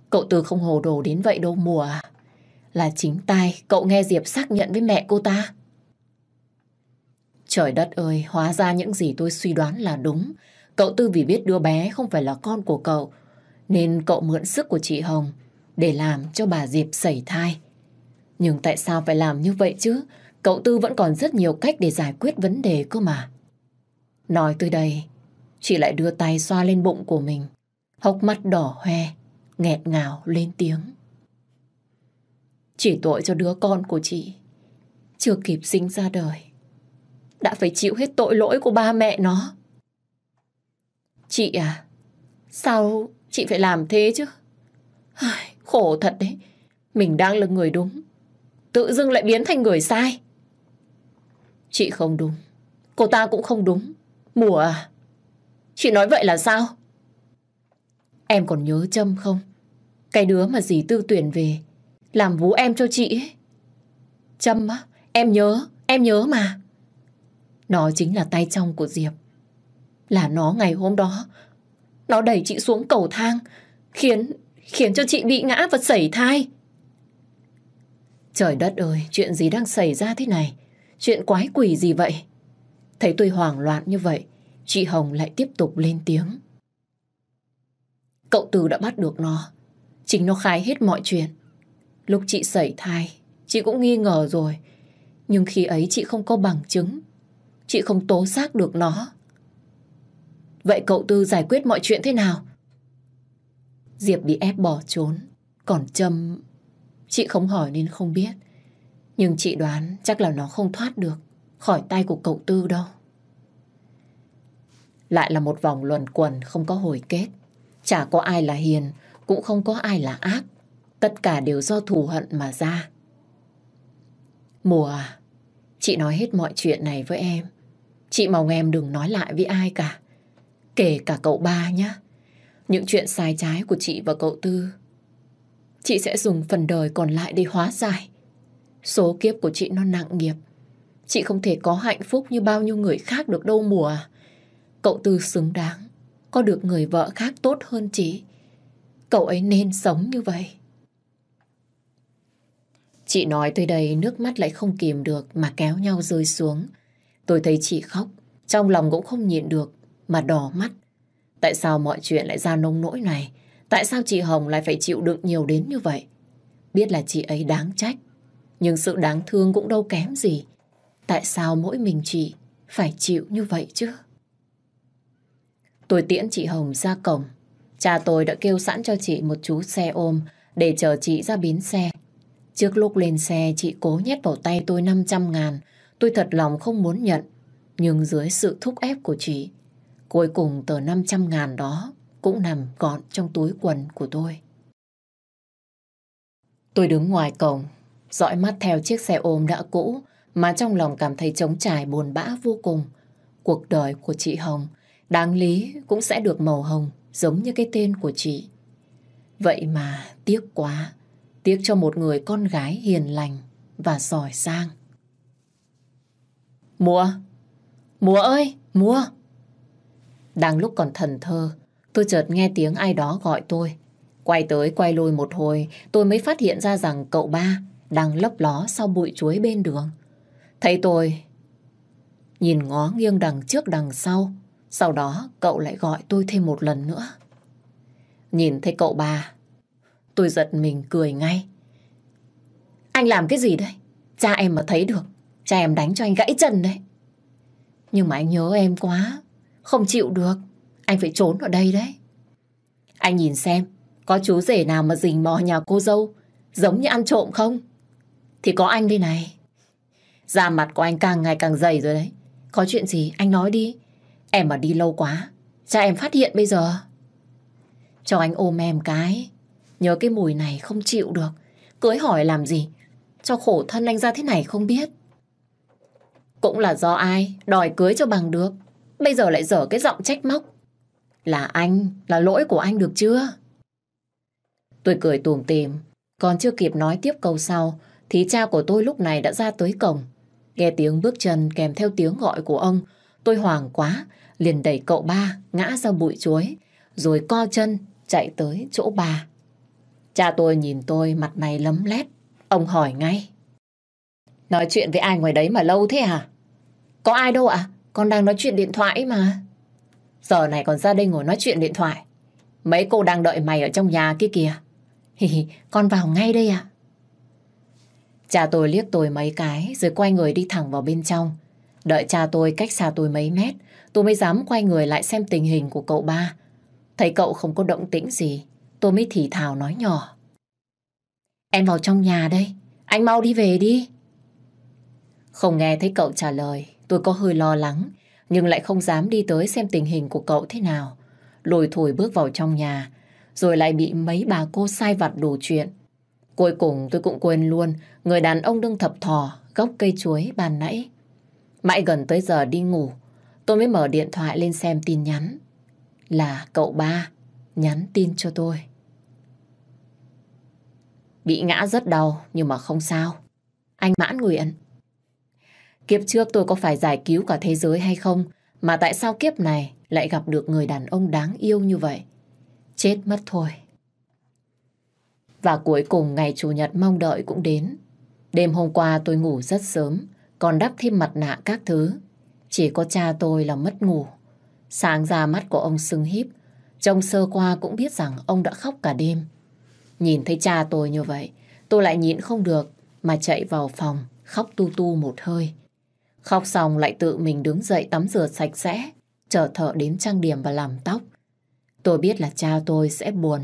Cậu Tư không hồ đồ đến vậy đâu mùa à. Là chính tay cậu nghe Diệp xác nhận với mẹ cô ta. Trời đất ơi, hóa ra những gì tôi suy đoán là đúng. Cậu Tư vì biết đứa bé không phải là con của cậu, nên cậu mượn sức của chị Hồng để làm cho bà Diệp sẩy thai. Nhưng tại sao phải làm như vậy chứ? Cậu Tư vẫn còn rất nhiều cách để giải quyết vấn đề cơ mà. Nói tới đây, chị lại đưa tay xoa lên bụng của mình, hốc mắt đỏ hoe, nghẹt ngào lên tiếng. Chỉ tội cho đứa con của chị, chưa kịp sinh ra đời đã phải chịu hết tội lỗi của ba mẹ nó. Chị à, sao chị phải làm thế chứ? Ai, khổ thật đấy, mình đang là người đúng, tự dưng lại biến thành người sai. Chị không đúng, cô ta cũng không đúng. Mùa à, Chị nói vậy là sao? Em còn nhớ Trâm không? Cái đứa mà dì tư tuyển về làm vú em cho chị ấy. Trâm á, em nhớ, em nhớ mà. Nó chính là tay trong của Diệp. Là nó ngày hôm đó, nó đẩy chị xuống cầu thang, khiến khiến cho chị bị ngã và sẩy thai. Trời đất ơi, chuyện gì đang xảy ra thế này? Chuyện quái quỷ gì vậy? Thấy tôi hoảng loạn như vậy, chị Hồng lại tiếp tục lên tiếng. Cậu Từ đã bắt được nó. Chính nó khai hết mọi chuyện. Lúc chị sẩy thai, chị cũng nghi ngờ rồi. Nhưng khi ấy chị không có bằng chứng. Chị không tố xác được nó. Vậy cậu Tư giải quyết mọi chuyện thế nào? Diệp bị ép bỏ trốn. Còn Trâm... Chị không hỏi nên không biết. Nhưng chị đoán chắc là nó không thoát được khỏi tay của cậu Tư đâu. Lại là một vòng luẩn quẩn không có hồi kết. Chả có ai là hiền, cũng không có ai là ác. Tất cả đều do thù hận mà ra. Mùa à, chị nói hết mọi chuyện này với em. Chị mong em đừng nói lại với ai cả. Kể cả cậu ba nhé. Những chuyện sai trái của chị và cậu Tư. Chị sẽ dùng phần đời còn lại để hóa giải. Số kiếp của chị nó nặng nghiệp. Chị không thể có hạnh phúc như bao nhiêu người khác được đâu mùa à. Cậu Tư xứng đáng. Có được người vợ khác tốt hơn chị. Cậu ấy nên sống như vậy. Chị nói tới đây nước mắt lại không kìm được mà kéo nhau rơi xuống. Tôi thấy chị khóc, trong lòng cũng không nhịn được mà đỏ mắt. Tại sao mọi chuyện lại ra nông nỗi này? Tại sao chị Hồng lại phải chịu đựng nhiều đến như vậy? Biết là chị ấy đáng trách, nhưng sự đáng thương cũng đâu kém gì. Tại sao mỗi mình chị phải chịu như vậy chứ? Tôi tiễn chị Hồng ra cổng. Cha tôi đã kêu sẵn cho chị một chú xe ôm để chờ chị ra bến xe. Trước lúc lên xe chị cố nhét vào tay tôi 500 ngàn. Tôi thật lòng không muốn nhận. Nhưng dưới sự thúc ép của chị, cuối cùng tờ 500 ngàn đó cũng nằm gọn trong túi quần của tôi. Tôi đứng ngoài cổng, dõi mắt theo chiếc xe ôm đã cũ mà trong lòng cảm thấy trống trải buồn bã vô cùng. Cuộc đời của chị Hồng đáng lý cũng sẽ được màu hồng giống như cái tên của chị. Vậy mà tiếc quá, tiếc cho một người con gái hiền lành và giỏi giang. Mùa! Mùa ơi! Mùa! Đang lúc còn thần thơ, tôi chợt nghe tiếng ai đó gọi tôi. Quay tới quay lùi một hồi, tôi mới phát hiện ra rằng cậu ba đang lấp ló sau bụi chuối bên đường. Thấy tôi, nhìn ngó nghiêng đằng trước đằng sau, sau đó cậu lại gọi tôi thêm một lần nữa. Nhìn thấy cậu ba, tôi giật mình cười ngay. Anh làm cái gì đấy? Cha em mà thấy được, cha em đánh cho anh gãy chân đấy. Nhưng mà anh nhớ em quá, không chịu được, anh phải trốn ở đây đấy. Anh nhìn xem, có chú rể nào mà rình mò nhà cô dâu, giống như ăn trộm không? Thì có anh đây này. Da mặt của anh càng ngày càng dày rồi đấy. Có chuyện gì anh nói đi. Em mà đi lâu quá, cha em phát hiện bây giờ. Cho anh ôm em cái. Nhớ cái mùi này không chịu được. Cưới hỏi làm gì? Cho khổ thân anh ra thế này không biết. Cũng là do ai đòi cưới cho bằng được. Bây giờ lại dở cái giọng trách móc. Là anh, là lỗi của anh được chưa? Tôi cười tùm tìm. Còn chưa kịp nói tiếp câu sau thì cha của tôi lúc này đã ra tới cổng. Nghe tiếng bước chân kèm theo tiếng gọi của ông tôi hoảng quá liền đẩy cậu ba ngã ra bụi chuối, rồi co chân chạy tới chỗ bà. Cha tôi nhìn tôi mặt mày lấm lét, ông hỏi ngay. Nói chuyện với ai ngoài đấy mà lâu thế à? Có ai đâu ạ? Con đang nói chuyện điện thoại mà. Giờ này còn ra đây ngồi nói chuyện điện thoại. Mấy cô đang đợi mày ở trong nhà kia kìa. Hì hì, con vào ngay đây ạ. Cha tôi liếc tôi mấy cái rồi quay người đi thẳng vào bên trong. Đợi cha tôi cách xa tôi mấy mét, tôi mới dám quay người lại xem tình hình của cậu ba. Thấy cậu không có động tĩnh gì, tôi mới thì thào nói nhỏ. Em vào trong nhà đây, anh mau đi về đi. Không nghe thấy cậu trả lời, tôi có hơi lo lắng, nhưng lại không dám đi tới xem tình hình của cậu thế nào. Lùi thổi bước vào trong nhà, rồi lại bị mấy bà cô sai vặt đủ chuyện. Cuối cùng tôi cũng quên luôn người đàn ông đương thập thò gốc cây chuối bàn nãy. Mãi gần tới giờ đi ngủ, tôi mới mở điện thoại lên xem tin nhắn. là cậu ba nhắn tin cho tôi. Bị ngã rất đau nhưng mà không sao. Anh mãn nguyện. Kiếp trước tôi có phải giải cứu cả thế giới hay không mà tại sao kiếp này lại gặp được người đàn ông đáng yêu như vậy? Chết mất thôi. Và cuối cùng ngày Chủ nhật mong đợi cũng đến. Đêm hôm qua tôi ngủ rất sớm, còn đắp thêm mặt nạ các thứ. Chỉ có cha tôi là mất ngủ. Sáng ra mắt của ông sưng híp, trông sơ qua cũng biết rằng ông đã khóc cả đêm. Nhìn thấy cha tôi như vậy, tôi lại nhịn không được mà chạy vào phòng, khóc tu tu một hơi. Khóc xong lại tự mình đứng dậy tắm rửa sạch sẽ, chờ thợ đến trang điểm và làm tóc. Tôi biết là cha tôi sẽ buồn,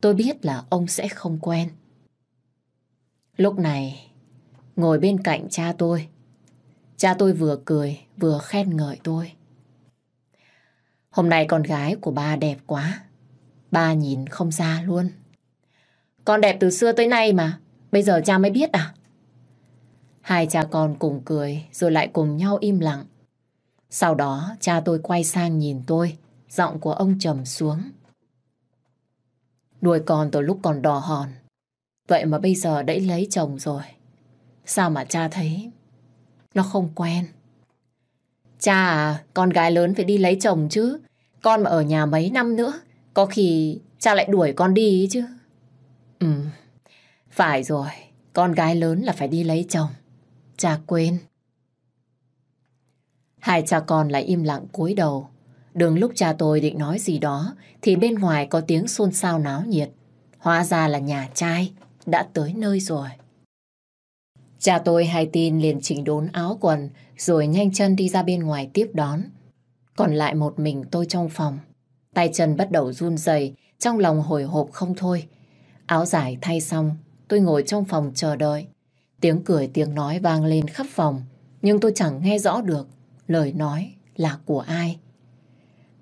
tôi biết là ông sẽ không quen. Lúc này, ngồi bên cạnh cha tôi, cha tôi vừa cười vừa khen ngợi tôi. Hôm nay con gái của ba đẹp quá, ba nhìn không ra luôn. Con đẹp từ xưa tới nay mà, bây giờ cha mới biết à? Hai cha con cùng cười rồi lại cùng nhau im lặng. Sau đó cha tôi quay sang nhìn tôi, giọng của ông trầm xuống. Đuôi con từ lúc còn đỏ hòn. Vậy mà bây giờ đã lấy chồng rồi. Sao mà cha thấy nó không quen? Cha à, con gái lớn phải đi lấy chồng chứ. Con mà ở nhà mấy năm nữa, có khi cha lại đuổi con đi chứ. Ừ, phải rồi, con gái lớn là phải đi lấy chồng. Cha quên. Hai cha con lại im lặng cúi đầu. Đường lúc cha tôi định nói gì đó thì bên ngoài có tiếng xôn xao náo nhiệt. Hóa ra là nhà trai đã tới nơi rồi. Cha tôi hay tin liền chỉnh đốn áo quần rồi nhanh chân đi ra bên ngoài tiếp đón. Còn lại một mình tôi trong phòng. Tay chân bắt đầu run rẩy, trong lòng hồi hộp không thôi. Áo dài thay xong, tôi ngồi trong phòng chờ đợi. Tiếng cười tiếng nói vang lên khắp phòng, nhưng tôi chẳng nghe rõ được lời nói là của ai.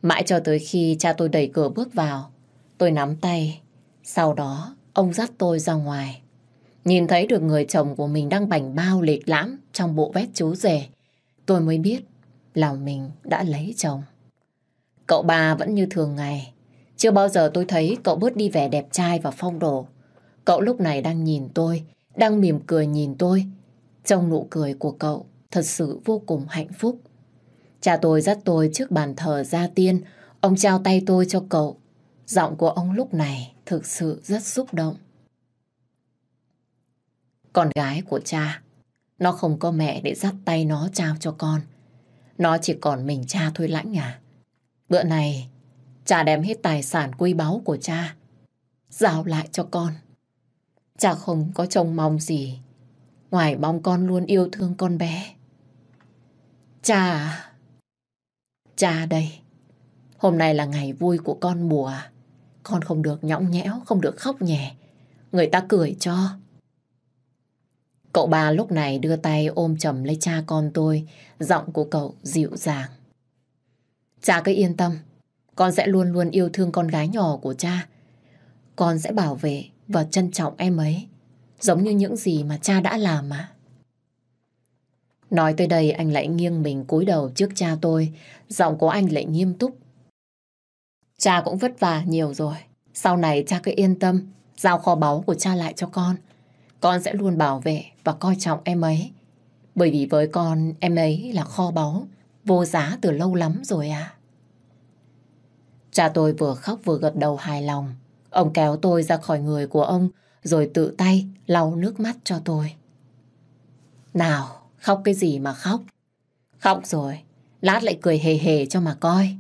Mãi cho tới khi cha tôi đẩy cửa bước vào, tôi nắm tay. Sau đó, ông dắt tôi ra ngoài. Nhìn thấy được người chồng của mình đang bảnh bao lịch lãm trong bộ vest chú rể. Tôi mới biết là mình đã lấy chồng. Cậu bà vẫn như thường ngày. Chưa bao giờ tôi thấy cậu bớt đi vẻ đẹp trai và phong độ. Cậu lúc này đang nhìn tôi, đang mỉm cười nhìn tôi. Trong nụ cười của cậu thật sự vô cùng hạnh phúc. Cha tôi dắt tôi trước bàn thờ gia tiên, ông trao tay tôi cho cậu. Giọng của ông lúc này thực sự rất xúc động. Con gái của cha, nó không có mẹ để dắt tay nó trao cho con. Nó chỉ còn mình cha thôi lãnh à. Bữa này, cha đem hết tài sản quý báu của cha, giao lại cho con. Cha không có trông mong gì, ngoài mong con luôn yêu thương con bé. Cha à, cha à đây, hôm nay là ngày vui của con mùa. À. Con không được nhõng nhẽo, không được khóc nhẹ. Người ta cười cho. Cậu ba lúc này đưa tay ôm chầm lấy cha con tôi, giọng của cậu dịu dàng. Cha cứ yên tâm, con sẽ luôn luôn yêu thương con gái nhỏ của cha. Con sẽ bảo vệ và trân trọng em ấy, giống như những gì mà cha đã làm mà. Nói tới đây anh lại nghiêng mình cúi đầu trước cha tôi, giọng của anh lại nghiêm túc. Cha cũng vất vả nhiều rồi, sau này cha cứ yên tâm, giao kho báu của cha lại cho con. Con sẽ luôn bảo vệ và coi trọng em ấy. Bởi vì với con, em ấy là kho báu, vô giá từ lâu lắm rồi à. Cha tôi vừa khóc vừa gật đầu hài lòng. Ông kéo tôi ra khỏi người của ông, rồi tự tay lau nước mắt cho tôi. Nào, khóc cái gì mà khóc? Khóc rồi, lát lại cười hề hề cho mà coi.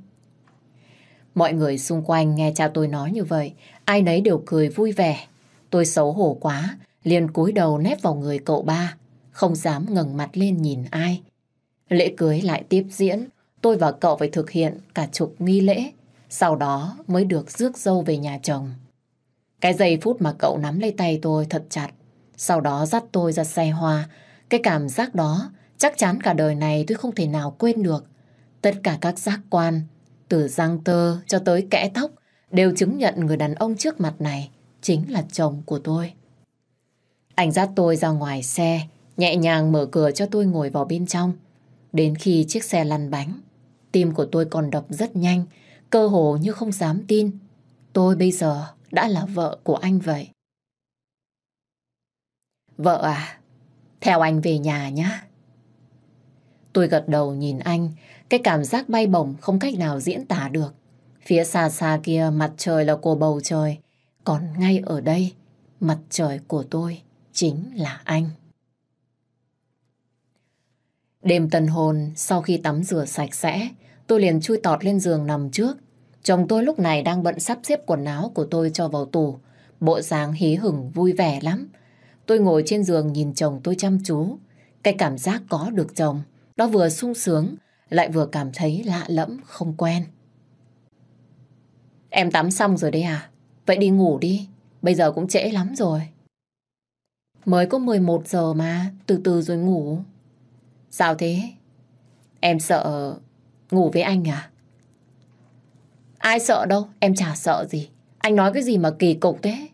Mọi người xung quanh nghe cha tôi nói như vậy, ai nấy đều cười vui vẻ. Tôi xấu hổ quá, liền cúi đầu nép vào người cậu ba, không dám ngẩng mặt lên nhìn ai. Lễ cưới lại tiếp diễn, tôi và cậu phải thực hiện cả chục nghi lễ, sau đó mới được rước dâu về nhà chồng. Cái giây phút mà cậu nắm lấy tay tôi thật chặt, sau đó dắt tôi ra xe hoa, cái cảm giác đó chắc chắn cả đời này tôi không thể nào quên được. Tất cả các giác quan, từ răng tơ cho tới kẽ tóc, đều chứng nhận người đàn ông trước mặt này chính là chồng của tôi. Anh dắt tôi ra ngoài xe, nhẹ nhàng mở cửa cho tôi ngồi vào bên trong. Đến khi chiếc xe lăn bánh, tim của tôi còn đập rất nhanh, cơ hồ như không dám tin. Tôi bây giờ đã là vợ của anh vậy. Vợ à, theo anh về nhà nhé. Tôi gật đầu nhìn anh, cái cảm giác bay bổng không cách nào diễn tả được. Phía xa xa kia mặt trời là của bầu trời, còn ngay ở đây, mặt trời của tôi chính là anh. Đêm tân hôn, sau khi tắm rửa sạch sẽ, tôi liền chui tọt lên giường nằm trước. Chồng tôi lúc này đang bận sắp xếp quần áo của tôi cho vào tủ. Bộ dáng hí hửng vui vẻ lắm. Tôi ngồi trên giường nhìn chồng tôi chăm chú. Cái cảm giác có được chồng, nó vừa sung sướng, lại vừa cảm thấy lạ lẫm, không quen. Em tắm xong rồi đấy à? Vậy đi ngủ đi, bây giờ cũng trễ lắm rồi. Mới có 11 giờ mà, từ từ rồi ngủ. Sao thế? Em sợ ngủ với anh à? Ai sợ đâu, em chả sợ gì. Anh nói cái gì mà kỳ cục thế?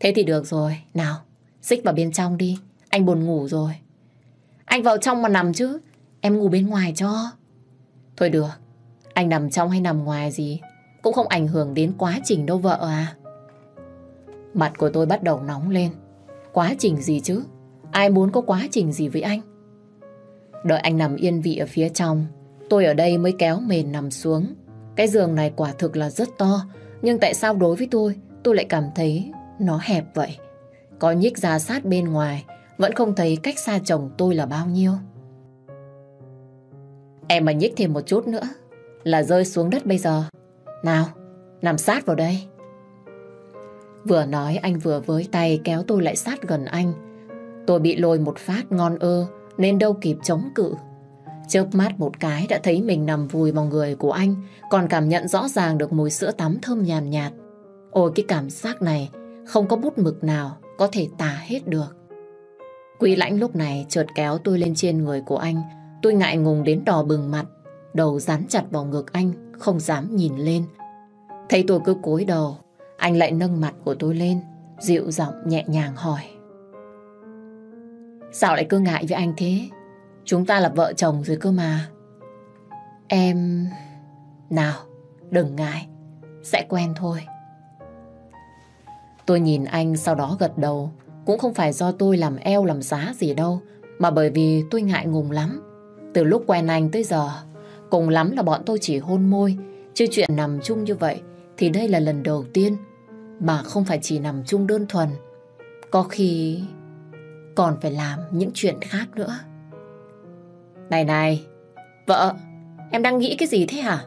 Thế thì được rồi, nào, xích vào bên trong đi, anh buồn ngủ rồi. Anh vào trong mà nằm chứ, em ngủ bên ngoài cho. Thôi được, anh nằm trong hay nằm ngoài gì, cũng không ảnh hưởng đến quá trình đâu vợ à. Mặt của tôi bắt đầu nóng lên. Quá trình gì chứ? Ai muốn có quá trình gì với anh? Đợi anh nằm yên vị ở phía trong, tôi ở đây mới kéo mền nằm xuống. Cái giường này quả thực là rất to, nhưng tại sao đối với tôi, tôi lại cảm thấy nó hẹp vậy? Có nhích ra sát bên ngoài, vẫn không thấy cách xa chồng tôi là bao nhiêu. Em mà nhích thêm một chút nữa là rơi xuống đất bây giờ. Nào, nằm sát vào đây. Vừa nói anh vừa với tay kéo tôi lại sát gần anh. Tôi bị lôi một phát ngon ơ nên đâu kịp chống cự. Chớp mắt một cái đã thấy mình nằm vùi vào người của anh còn cảm nhận rõ ràng được mùi sữa tắm thơm nhàn nhạt, nhạt. Ôi cái cảm giác này không có bút mực nào có thể tả hết được. Quý lãnh lúc này chợt kéo tôi lên trên người của anh. Tôi ngại ngùng đến đỏ bừng mặt, đầu dán chặt vào ngực anh, không dám nhìn lên. Thấy tôi cứ cúi đầu, anh lại nâng mặt của tôi lên, dịu giọng nhẹ nhàng hỏi. Sao lại cứ ngại với anh thế? Chúng ta là vợ chồng rồi cơ mà. Em... Nào, đừng ngại, sẽ quen thôi. Tôi nhìn anh sau đó gật đầu, cũng không phải do tôi làm eo làm giá gì đâu, mà bởi vì tôi ngại ngùng lắm. Từ lúc quen anh tới giờ, cùng lắm là bọn tôi chỉ hôn môi, chứ chuyện nằm chung như vậy thì đây là lần đầu tiên mà không phải chỉ nằm chung đơn thuần. Có khi còn phải làm những chuyện khác nữa. Này này, vợ, em đang nghĩ cái gì thế hả?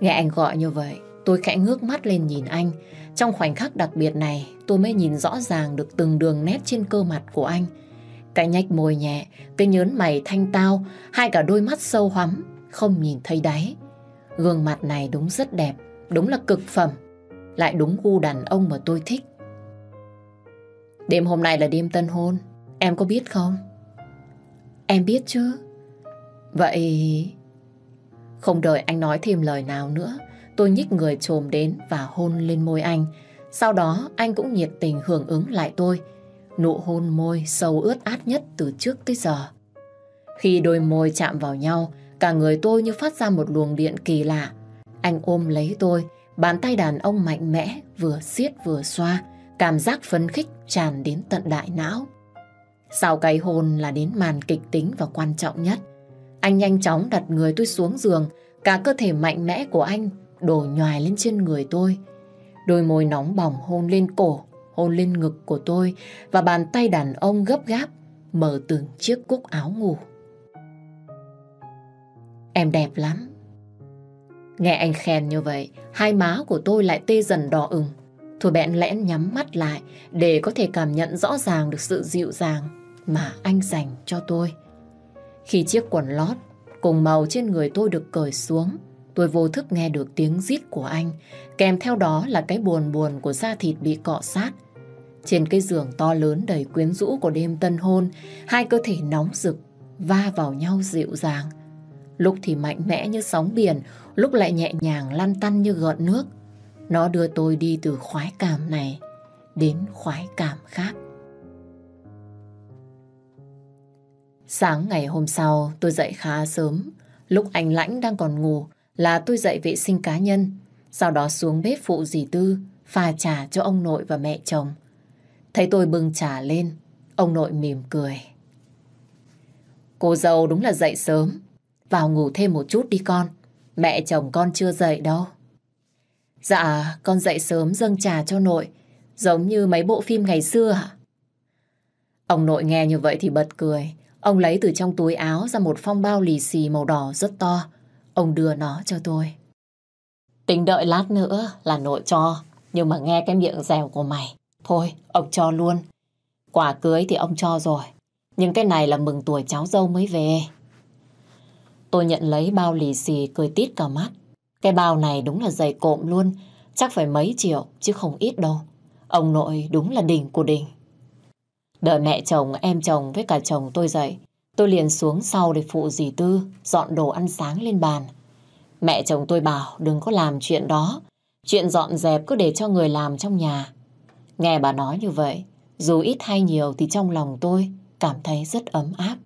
Nghe anh gọi như vậy, tôi khẽ ngước mắt lên nhìn anh. Trong khoảnh khắc đặc biệt này, tôi mới nhìn rõ ràng được từng đường nét trên cơ mặt của anh. Cái nhách môi nhẹ, cái nhớn mày thanh tao, hai cả đôi mắt sâu hoắm, không nhìn thấy đáy. Gương mặt này đúng rất đẹp, đúng là cực phẩm, lại đúng gu đàn ông mà tôi thích. Đêm hôm nay là đêm tân hôn, em có biết không? Em biết chứ. Vậy... Không đợi anh nói thêm lời nào nữa, tôi nhích người trồm đến và hôn lên môi anh. Sau đó anh cũng nhiệt tình hưởng ứng lại tôi. Nụ hôn môi sâu ướt át nhất từ trước tới giờ. Khi đôi môi chạm vào nhau, cả người tôi như phát ra một luồng điện kỳ lạ. Anh ôm lấy tôi, bàn tay đàn ông mạnh mẽ, vừa siết vừa xoa, cảm giác phấn khích tràn đến tận đại não. Sau cái hôn là đến màn kịch tính và quan trọng nhất. Anh nhanh chóng đặt người tôi xuống giường, cả cơ thể mạnh mẽ của anh đổ nhòi lên trên người tôi. Đôi môi nóng bỏng hôn lên cổ, hôn lên ngực của tôi và bàn tay đàn ông gấp gáp mở từng chiếc cúc áo ngủ. Em đẹp lắm. Nghe anh khen như vậy, hai má của tôi lại tê dần đỏ ửng. Thôi bẹn lẽn nhắm mắt lại để có thể cảm nhận rõ ràng được sự dịu dàng mà anh dành cho tôi. Khi chiếc quần lót cùng màu trên người tôi được cởi xuống, tôi vô thức nghe được tiếng rít của anh, kèm theo đó là cái buồn buồn của da thịt bị cọ sát. Trên cái giường to lớn đầy quyến rũ của đêm tân hôn, hai cơ thể nóng rực, va vào nhau dịu dàng. Lúc thì mạnh mẽ như sóng biển, lúc lại nhẹ nhàng lăn tăn như gợn nước. Nó đưa tôi đi từ khoái cảm này đến khoái cảm khác. Sáng ngày hôm sau tôi dậy khá sớm Lúc anh Lãnh đang còn ngủ là tôi dậy vệ sinh cá nhân, sau đó xuống bếp phụ dì Tư pha trà cho ông nội và mẹ chồng. Thấy tôi bưng trà lên, ông nội mỉm cười. Cô dâu đúng là dậy sớm, vào ngủ thêm một chút đi con, mẹ chồng con chưa dậy đâu. Dạ, con dậy sớm dâng trà cho nội, giống như mấy bộ phim ngày xưa à? Ông nội nghe như vậy thì bật cười. Ông lấy từ trong túi áo ra một phong bao lì xì màu đỏ rất to. Ông đưa nó cho tôi. Tính đợi lát nữa là nội cho. Nhưng mà nghe cái miệng dẻo của mày. Thôi, ông cho luôn. Quả cưới thì ông cho rồi. Nhưng cái này là mừng tuổi cháu dâu mới về. Tôi nhận lấy bao lì xì cười tít cả mắt. Cái bao này đúng là dày cộm luôn. Chắc phải mấy triệu chứ không ít đâu. Ông nội đúng là đỉnh của đỉnh. Đợi mẹ chồng, em chồng với cả chồng tôi dậy. Tôi liền xuống sau để phụ dì Tư dọn đồ ăn sáng lên bàn. Mẹ chồng tôi bảo đừng có làm chuyện đó. Chuyện dọn dẹp cứ để cho người làm trong nhà. Nghe bà nói như vậy, dù ít hay nhiều thì trong lòng tôi cảm thấy rất ấm áp.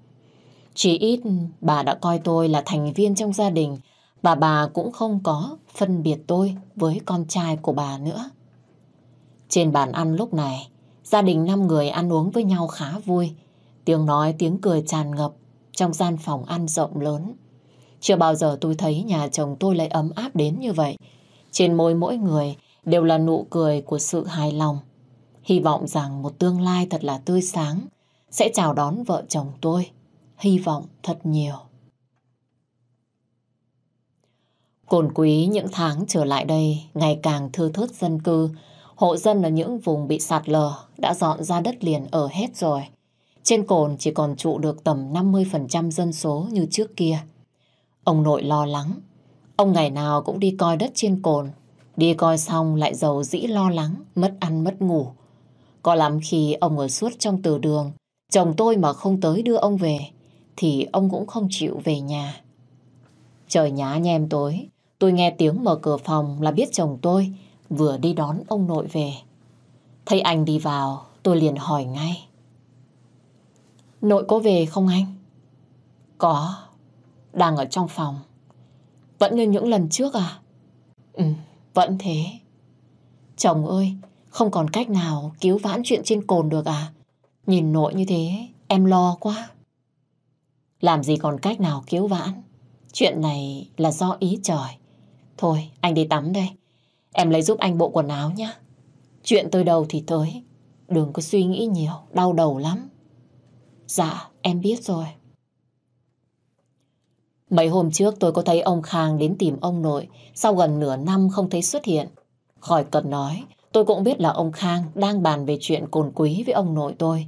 Chỉ ít bà đã coi tôi là thành viên trong gia đình và bà cũng không có phân biệt tôi với con trai của bà nữa. Trên bàn ăn lúc này, gia đình năm người ăn uống với nhau khá vui. Tiếng nói, tiếng cười tràn ngập trong gian phòng ăn rộng lớn. Chưa bao giờ tôi thấy nhà chồng tôi lại ấm áp đến như vậy. Trên môi mỗi người đều là nụ cười của sự hài lòng. Hy vọng rằng một tương lai thật là tươi sáng sẽ chào đón vợ chồng tôi. Hy vọng thật nhiều. Cồn quý những tháng trở lại đây ngày càng thưa thớt dân cư. Hộ dân ở những vùng bị sạt lở đã dọn ra đất liền ở hết rồi. Trên cồn chỉ còn trụ được tầm 50% dân số như trước kia. Ông nội lo lắng. Ông ngày nào cũng đi coi đất trên cồn. Đi coi xong lại giàu dĩ lo lắng, mất ăn mất ngủ. Có lắm khi ông ở suốt trong từ đường, chồng tôi mà không tới đưa ông về, thì ông cũng không chịu về nhà. Trời nhá nhem tối, tôi nghe tiếng mở cửa phòng là biết chồng tôi vừa đi đón ông nội về. Thấy anh đi vào, tôi liền hỏi ngay. Nội có về không anh? Có, đang ở trong phòng. Vẫn như những lần trước à? Ừ, vẫn thế. Chồng ơi, không còn cách nào cứu vãn chuyện trên cồn được à? Nhìn nội như thế, em lo quá. Làm gì còn cách nào cứu vãn? Chuyện này là do ý trời. Thôi, anh đi tắm đây. Em lấy giúp anh bộ quần áo nhé. Chuyện tới đầu thì tới. Đừng có suy nghĩ nhiều, đau đầu lắm. Dạ, em biết rồi. Mấy hôm trước tôi có thấy ông Khang đến tìm ông nội sau gần nửa năm không thấy xuất hiện. Khỏi cần nói, tôi cũng biết là ông Khang đang bàn về chuyện cồn quý với ông nội tôi.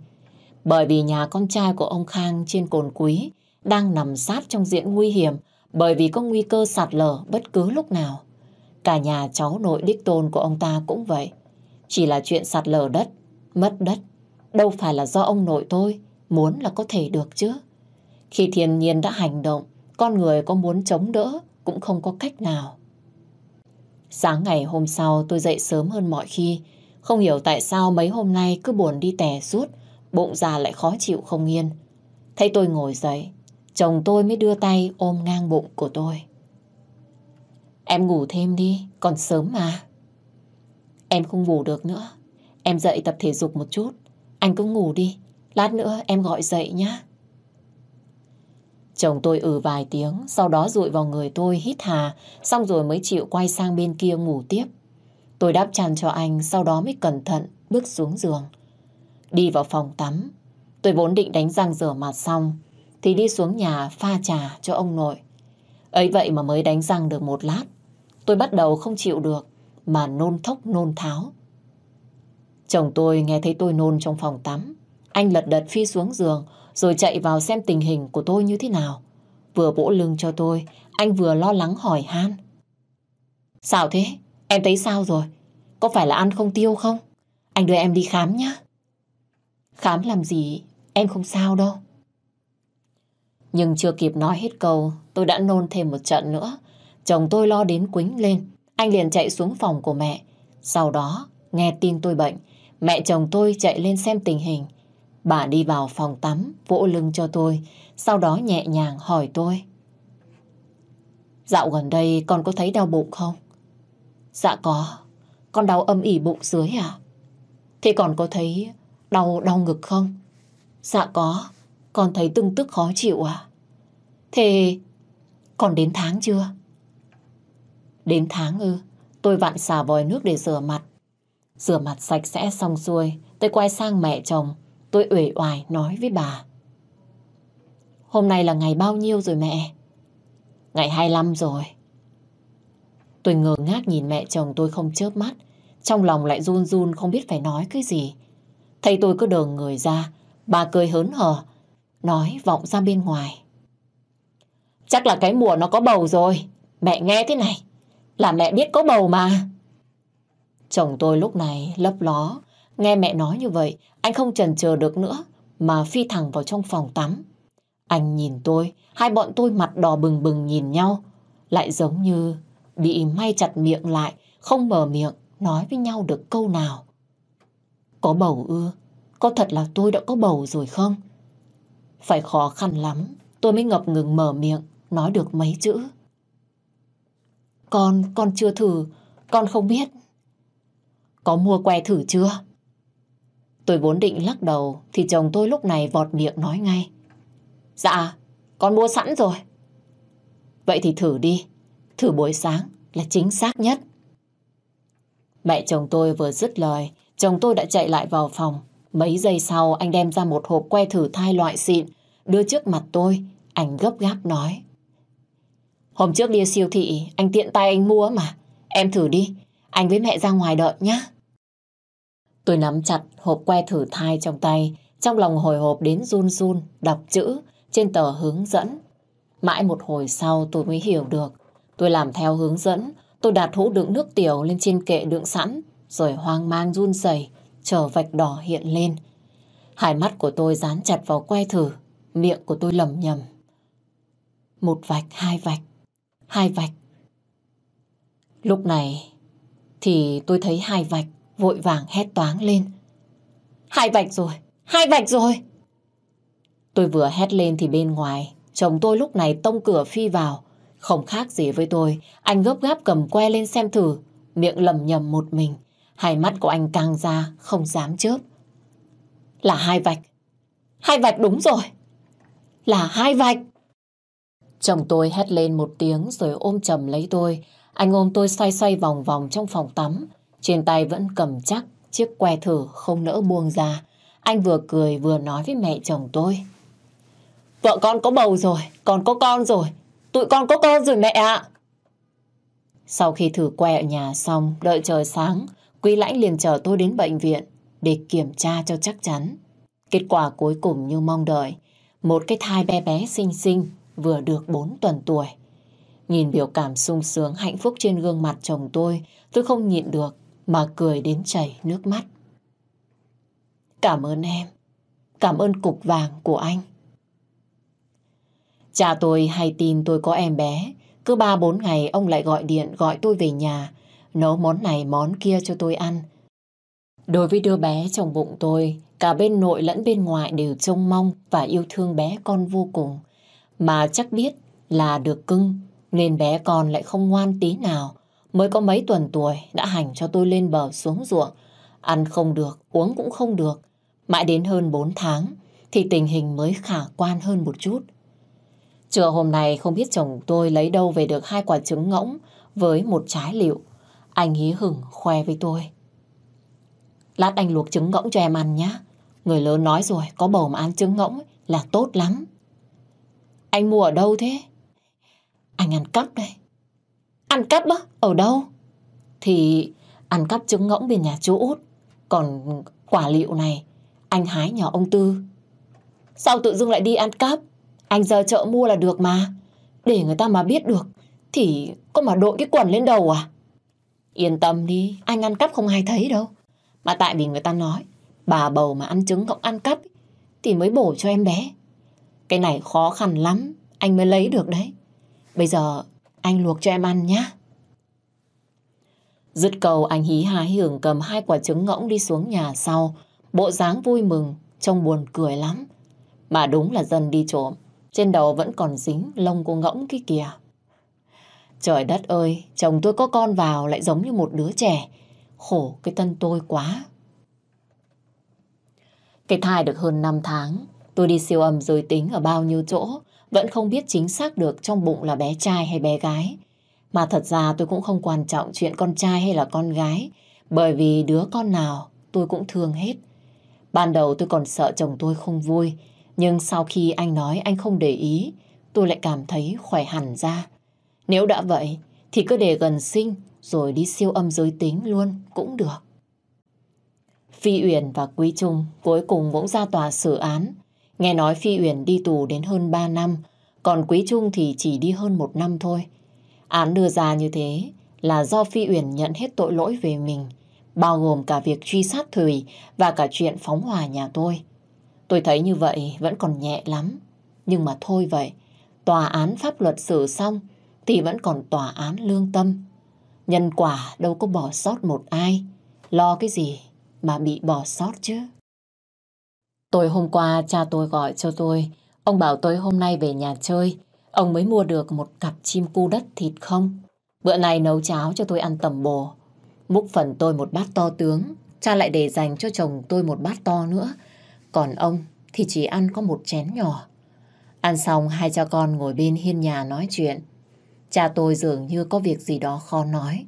Bởi vì nhà con trai của ông Khang trên cồn quý đang nằm sát trong diện nguy hiểm bởi vì có nguy cơ sạt lở bất cứ lúc nào. Cả nhà cháu nội đích tôn của ông ta cũng vậy. Chỉ là chuyện sạt lở đất, mất đất, đâu phải là do ông nội tôi muốn là có thể được chứ. Khi thiên nhiên đã hành động, con người có muốn chống đỡ cũng không có cách nào. Sáng ngày hôm sau tôi dậy sớm hơn mọi khi. Không hiểu tại sao mấy hôm nay cứ buồn đi tè suốt, bụng già lại khó chịu không yên. Thấy tôi ngồi dậy, chồng tôi mới đưa tay ôm ngang bụng của tôi. Em ngủ thêm đi, còn sớm mà. Em không ngủ được nữa. Em dậy tập thể dục một chút. Anh cứ ngủ đi. Lát nữa em gọi dậy nhá. Chồng tôi ừ vài tiếng, sau đó rụi vào người tôi hít hà, xong rồi mới chịu quay sang bên kia ngủ tiếp. Tôi đáp chăn cho anh, sau đó mới cẩn thận bước xuống giường. Đi vào phòng tắm, tôi vốn định đánh răng rửa mặt xong, thì đi xuống nhà pha trà cho ông nội. Ấy vậy mà mới đánh răng được một lát, tôi bắt đầu không chịu được, mà nôn thốc nôn tháo. Chồng tôi nghe thấy tôi nôn trong phòng tắm, anh lật đật phi xuống giường, rồi chạy vào xem tình hình của tôi như thế nào. Vừa vỗ lưng cho tôi, anh vừa lo lắng hỏi han. Sao thế? Em thấy sao rồi? Có phải là ăn không tiêu không? Anh đưa em đi khám nhé. Khám làm gì? Em không sao đâu. Nhưng chưa kịp nói hết câu, tôi đã nôn thêm một trận nữa. Chồng tôi lo đến quính lên. Anh liền chạy xuống phòng của mẹ. Sau đó, nghe tin tôi bệnh, mẹ chồng tôi chạy lên xem tình hình. Bà đi vào phòng tắm, vỗ lưng cho tôi, sau đó nhẹ nhàng hỏi tôi. Dạo gần đây con có thấy đau bụng không? Dạ có. Con đau âm ỉ bụng dưới à? Thế còn có thấy đau đau ngực không? Dạ có. Con thấy tưng tức khó chịu à? Thế còn đến tháng chưa? Đến tháng ư? Tôi vặn xà vòi nước để rửa mặt. Rửa mặt sạch sẽ xong xuôi, tôi quay sang mẹ chồng. Tôi uể oải nói với bà. Hôm nay là ngày bao nhiêu rồi mẹ? Ngày 25 rồi. Tôi ngờ ngác nhìn mẹ chồng tôi không chớp mắt. Trong lòng lại run run không biết phải nói cái gì. Thấy tôi cứ đờ người ra, bà cười hớn hở, nói vọng ra bên ngoài. Chắc là cái mùa nó có bầu rồi. Mẹ nghe thế này, là mẹ biết có bầu mà. Chồng tôi lúc này lấp ló, nghe mẹ nói như vậy, anh không chần chờ được nữa, mà phi thẳng vào trong phòng tắm. Anh nhìn tôi, hai bọn tôi mặt đỏ bừng bừng nhìn nhau, lại giống như bị may chặt miệng lại, không mở miệng, nói với nhau được câu nào. Có bầu ư? Có thật là tôi đã có bầu rồi không? Phải khó khăn lắm, tôi mới ngập ngừng mở miệng, nói được mấy chữ. Con, con chưa thử, con không biết. Có mua que thử chưa? Tôi vốn định lắc đầu, thì chồng tôi lúc này vọt miệng nói ngay. Dạ, con mua sẵn rồi. Vậy thì thử đi, thử buổi sáng là chính xác nhất. Mẹ chồng tôi vừa dứt lời, chồng tôi đã chạy lại vào phòng. Mấy giây sau anh đem ra một hộp que thử thai loại xịn, đưa trước mặt tôi, anh gấp gáp nói. Hôm trước đi siêu thị, anh tiện tay anh mua mà. Em thử đi, anh với mẹ ra ngoài đợi nhé. Tôi nắm chặt hộp que thử thai trong tay, trong lòng hồi hộp đến run run, đọc chữ trên tờ hướng dẫn. Mãi một hồi sau tôi mới hiểu được. Tôi làm theo hướng dẫn, tôi đặt hũ đựng nước tiểu lên trên kệ đựng sẵn, rồi hoang mang run rẩy chờ vạch đỏ hiện lên. Hai mắt của tôi dán chặt vào que thử, miệng của tôi lầm nhầm. Một vạch, hai vạch, hai vạch. Lúc này thì tôi thấy hai vạch vội vàng hét toáng lên. Hai vạch rồi, hai vạch rồi. Tôi vừa hét lên thì bên ngoài, chồng tôi lúc này tông cửa phi vào. Không khác gì với tôi, anh gấp gáp cầm que lên xem thử, miệng lầm nhầm một mình. Hai mắt của anh căng ra, không dám chớp. Là hai vạch. Hai vạch đúng rồi. Là hai vạch. Chồng tôi hét lên một tiếng rồi ôm chầm lấy tôi. Anh ôm tôi xoay xoay vòng vòng trong phòng tắm. Trên tay vẫn cầm chắc chiếc que thử không nỡ buông ra. Anh vừa cười vừa nói với mẹ chồng tôi. Vợ con có bầu rồi, con có con rồi. Tụi con có con rồi mẹ ạ. Sau khi thử que ở nhà xong, đợi trời sáng, Quý lãnh liền chở tôi đến bệnh viện để kiểm tra cho chắc chắn. Kết quả cuối cùng như mong đợi, một cái thai bé bé xinh xinh vừa được 4 tuần tuổi. Nhìn biểu cảm sung sướng hạnh phúc trên gương mặt chồng tôi, tôi không nhịn được mà cười đến chảy nước mắt. Cảm ơn em, cảm ơn cục vàng của anh. Cha tôi hay tin tôi có em bé, cứ ba bốn ngày ông lại gọi điện gọi tôi về nhà, nấu món này món kia cho tôi ăn. Đối với đứa bé trong bụng tôi, cả bên nội lẫn bên ngoại đều trông mong và yêu thương bé con vô cùng. Mà chắc biết là được cưng, nên bé con lại không ngoan tí nào. Mới có mấy tuần tuổi đã hành cho tôi lên bờ xuống ruộng. Ăn không được, uống cũng không được. Mãi đến hơn 4 tháng thì tình hình mới khả quan hơn một chút. Trưa hôm nay không biết chồng tôi lấy đâu về được hai quả trứng ngỗng với một trái liệu. Anh hí hửng khoe với tôi. Lát anh luộc trứng ngỗng cho em ăn nhé. Người lớn nói rồi, có bầu mà ăn trứng ngỗng là tốt lắm. Anh mua ở đâu thế? Anh ăn cắp đây. Ăn cắp á? Ở đâu? Thì ăn cắp trứng ngỗng bên nhà chú út. Còn quả liệu này, anh hái nhỏ ông Tư. Sao tự dưng lại đi ăn cắp? Anh giờ chợ mua là được mà. Để người ta mà biết được, thì có mà đội cái quần lên đầu à? Yên tâm đi, anh ăn cắp không ai thấy đâu. Mà tại vì người ta nói, bà bầu mà ăn trứng cộng ăn cắp, thì mới bổ cho em bé. Cái này khó khăn lắm, anh mới lấy được đấy. Bây giờ anh luộc cho em ăn nhá. Dứt cầu anh hí hái hưởng cầm hai quả trứng ngỗng đi xuống nhà sau. Bộ dáng vui mừng, trông buồn cười lắm. Mà đúng là dần đi trộm. Trên đầu vẫn còn dính lông của ngỗng kia kìa. Trời đất ơi, chồng tôi có con vào lại giống như một đứa trẻ. Khổ cái thân tôi quá. Cái thai được hơn 5 tháng, tôi đi siêu âm giới tính ở bao nhiêu chỗ, vẫn không biết chính xác được trong bụng là bé trai hay bé gái. Mà thật ra tôi cũng không quan trọng chuyện con trai hay là con gái, bởi vì đứa con nào tôi cũng thương hết. Ban đầu tôi còn sợ chồng tôi không vui, nhưng sau khi anh nói anh không để ý, tôi lại cảm thấy khỏe hẳn ra. Nếu đã vậy, thì cứ để gần sinh rồi đi siêu âm giới tính luôn cũng được. Phi Uyển và Quý Trung cuối cùng cũng ra tòa xử án. Nghe nói Phi Uyển đi tù đến hơn 3 năm, còn Quý Trung thì chỉ đi hơn một năm thôi. Án đưa ra như thế là do Phi Uyển nhận hết tội lỗi về mình, bao gồm cả việc truy sát Thùy và cả chuyện phóng hỏa nhà tôi. Tôi thấy như vậy vẫn còn nhẹ lắm. Nhưng mà thôi vậy, tòa án pháp luật xử xong thì vẫn còn tòa án lương tâm. Nhân quả đâu có bỏ sót một ai. Lo cái gì mà bị bỏ sót chứ? Tối hôm qua, cha tôi gọi cho tôi. Ông bảo tôi hôm nay về nhà chơi. Ông mới mua được một cặp chim cu đất thịt không. Bữa nay nấu cháo cho tôi ăn tầm bồ. Múc phần tôi một bát to tướng. Cha lại để dành cho chồng tôi một bát to nữa. Còn ông thì chỉ ăn có một chén nhỏ. Ăn xong, hai cha con ngồi bên hiên nhà nói chuyện. Cha tôi dường như có việc gì đó khó nói.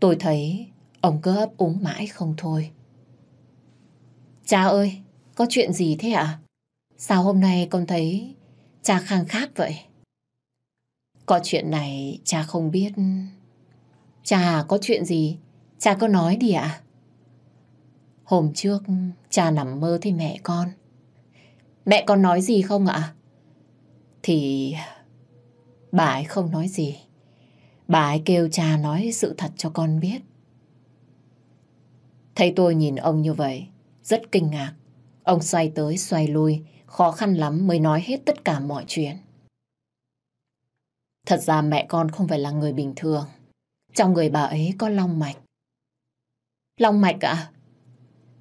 Tôi thấy ông cứ ấp úng mãi không thôi. Cha ơi, có chuyện gì thế ạ? Sao hôm nay con thấy cha khang khác vậy? Có chuyện này cha không biết. Cha có chuyện gì? Cha có nói đi ạ? Hôm trước cha nằm mơ thấy mẹ con. Mẹ con nói gì không ạ? Thì bà ấy không nói gì. Bà ấy kêu cha nói sự thật cho con biết. Thấy tôi nhìn ông như vậy, rất kinh ngạc. Ông xoay tới xoay lui, khó khăn lắm mới nói hết tất cả mọi chuyện. Thật ra mẹ con không phải là người bình thường. Trong người bà ấy có long mạch. Long mạch ạ?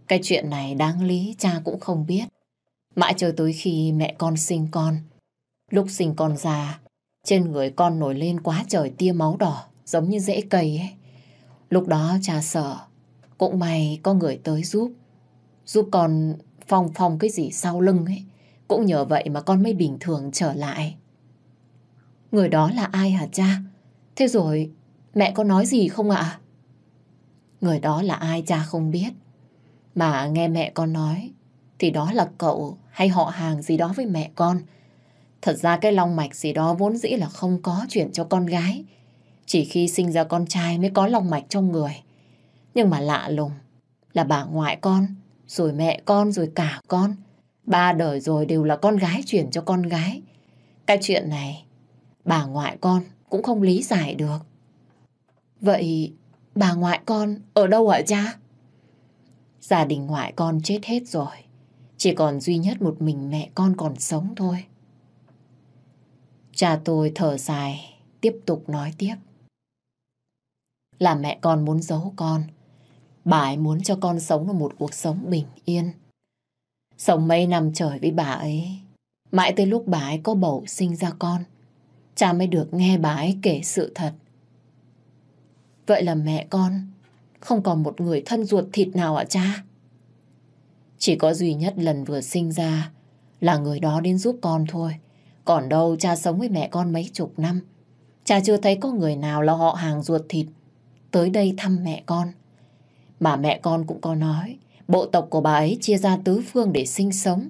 Cái chuyện này đáng lý cha cũng không biết. Mãi chờ tới khi mẹ con sinh con. Lúc sinh con già, trên người con nổi lên quá trời tia máu đỏ, giống như rễ cây ấy. Lúc đó cha sợ, cũng may có người tới giúp. Giúp con phong phong cái gì sau lưng ấy. Cũng nhờ vậy mà con mới bình thường trở lại. Người đó là ai hả cha? Thế rồi mẹ có nói gì không ạ? Người đó là ai cha không biết. Mà nghe mẹ con nói thì đó là cậu hay họ hàng gì đó với mẹ con. Thật ra cái long mạch gì đó vốn dĩ là không có chuyện cho con gái. Chỉ khi sinh ra con trai mới có long mạch trong người. Nhưng mà lạ lùng là bà ngoại con, rồi mẹ con, rồi cả con. Ba đời rồi đều là con gái chuyển cho con gái. Cái chuyện này, bà ngoại con cũng không lý giải được. Vậy bà ngoại con ở đâu hả cha? Gia đình ngoại con chết hết rồi. Chỉ còn duy nhất một mình mẹ con còn sống thôi. Cha tôi thở dài, tiếp tục nói tiếp. Là mẹ con muốn giấu con. Bà ấy muốn cho con sống ở một cuộc sống bình yên. Sống mấy năm trời với bà ấy. Mãi tới lúc bà ấy có bầu sinh ra con. Cha mới được nghe bà ấy kể sự thật. Vậy là mẹ con không còn một người thân ruột thịt nào ạ cha? Chỉ có duy nhất lần vừa sinh ra là người đó đến giúp con thôi. Còn đâu cha sống với mẹ con mấy chục năm. Cha chưa thấy có người nào là họ hàng ruột thịt tới đây thăm mẹ con. Mà mẹ con cũng có nói, bộ tộc của bà ấy chia ra tứ phương để sinh sống,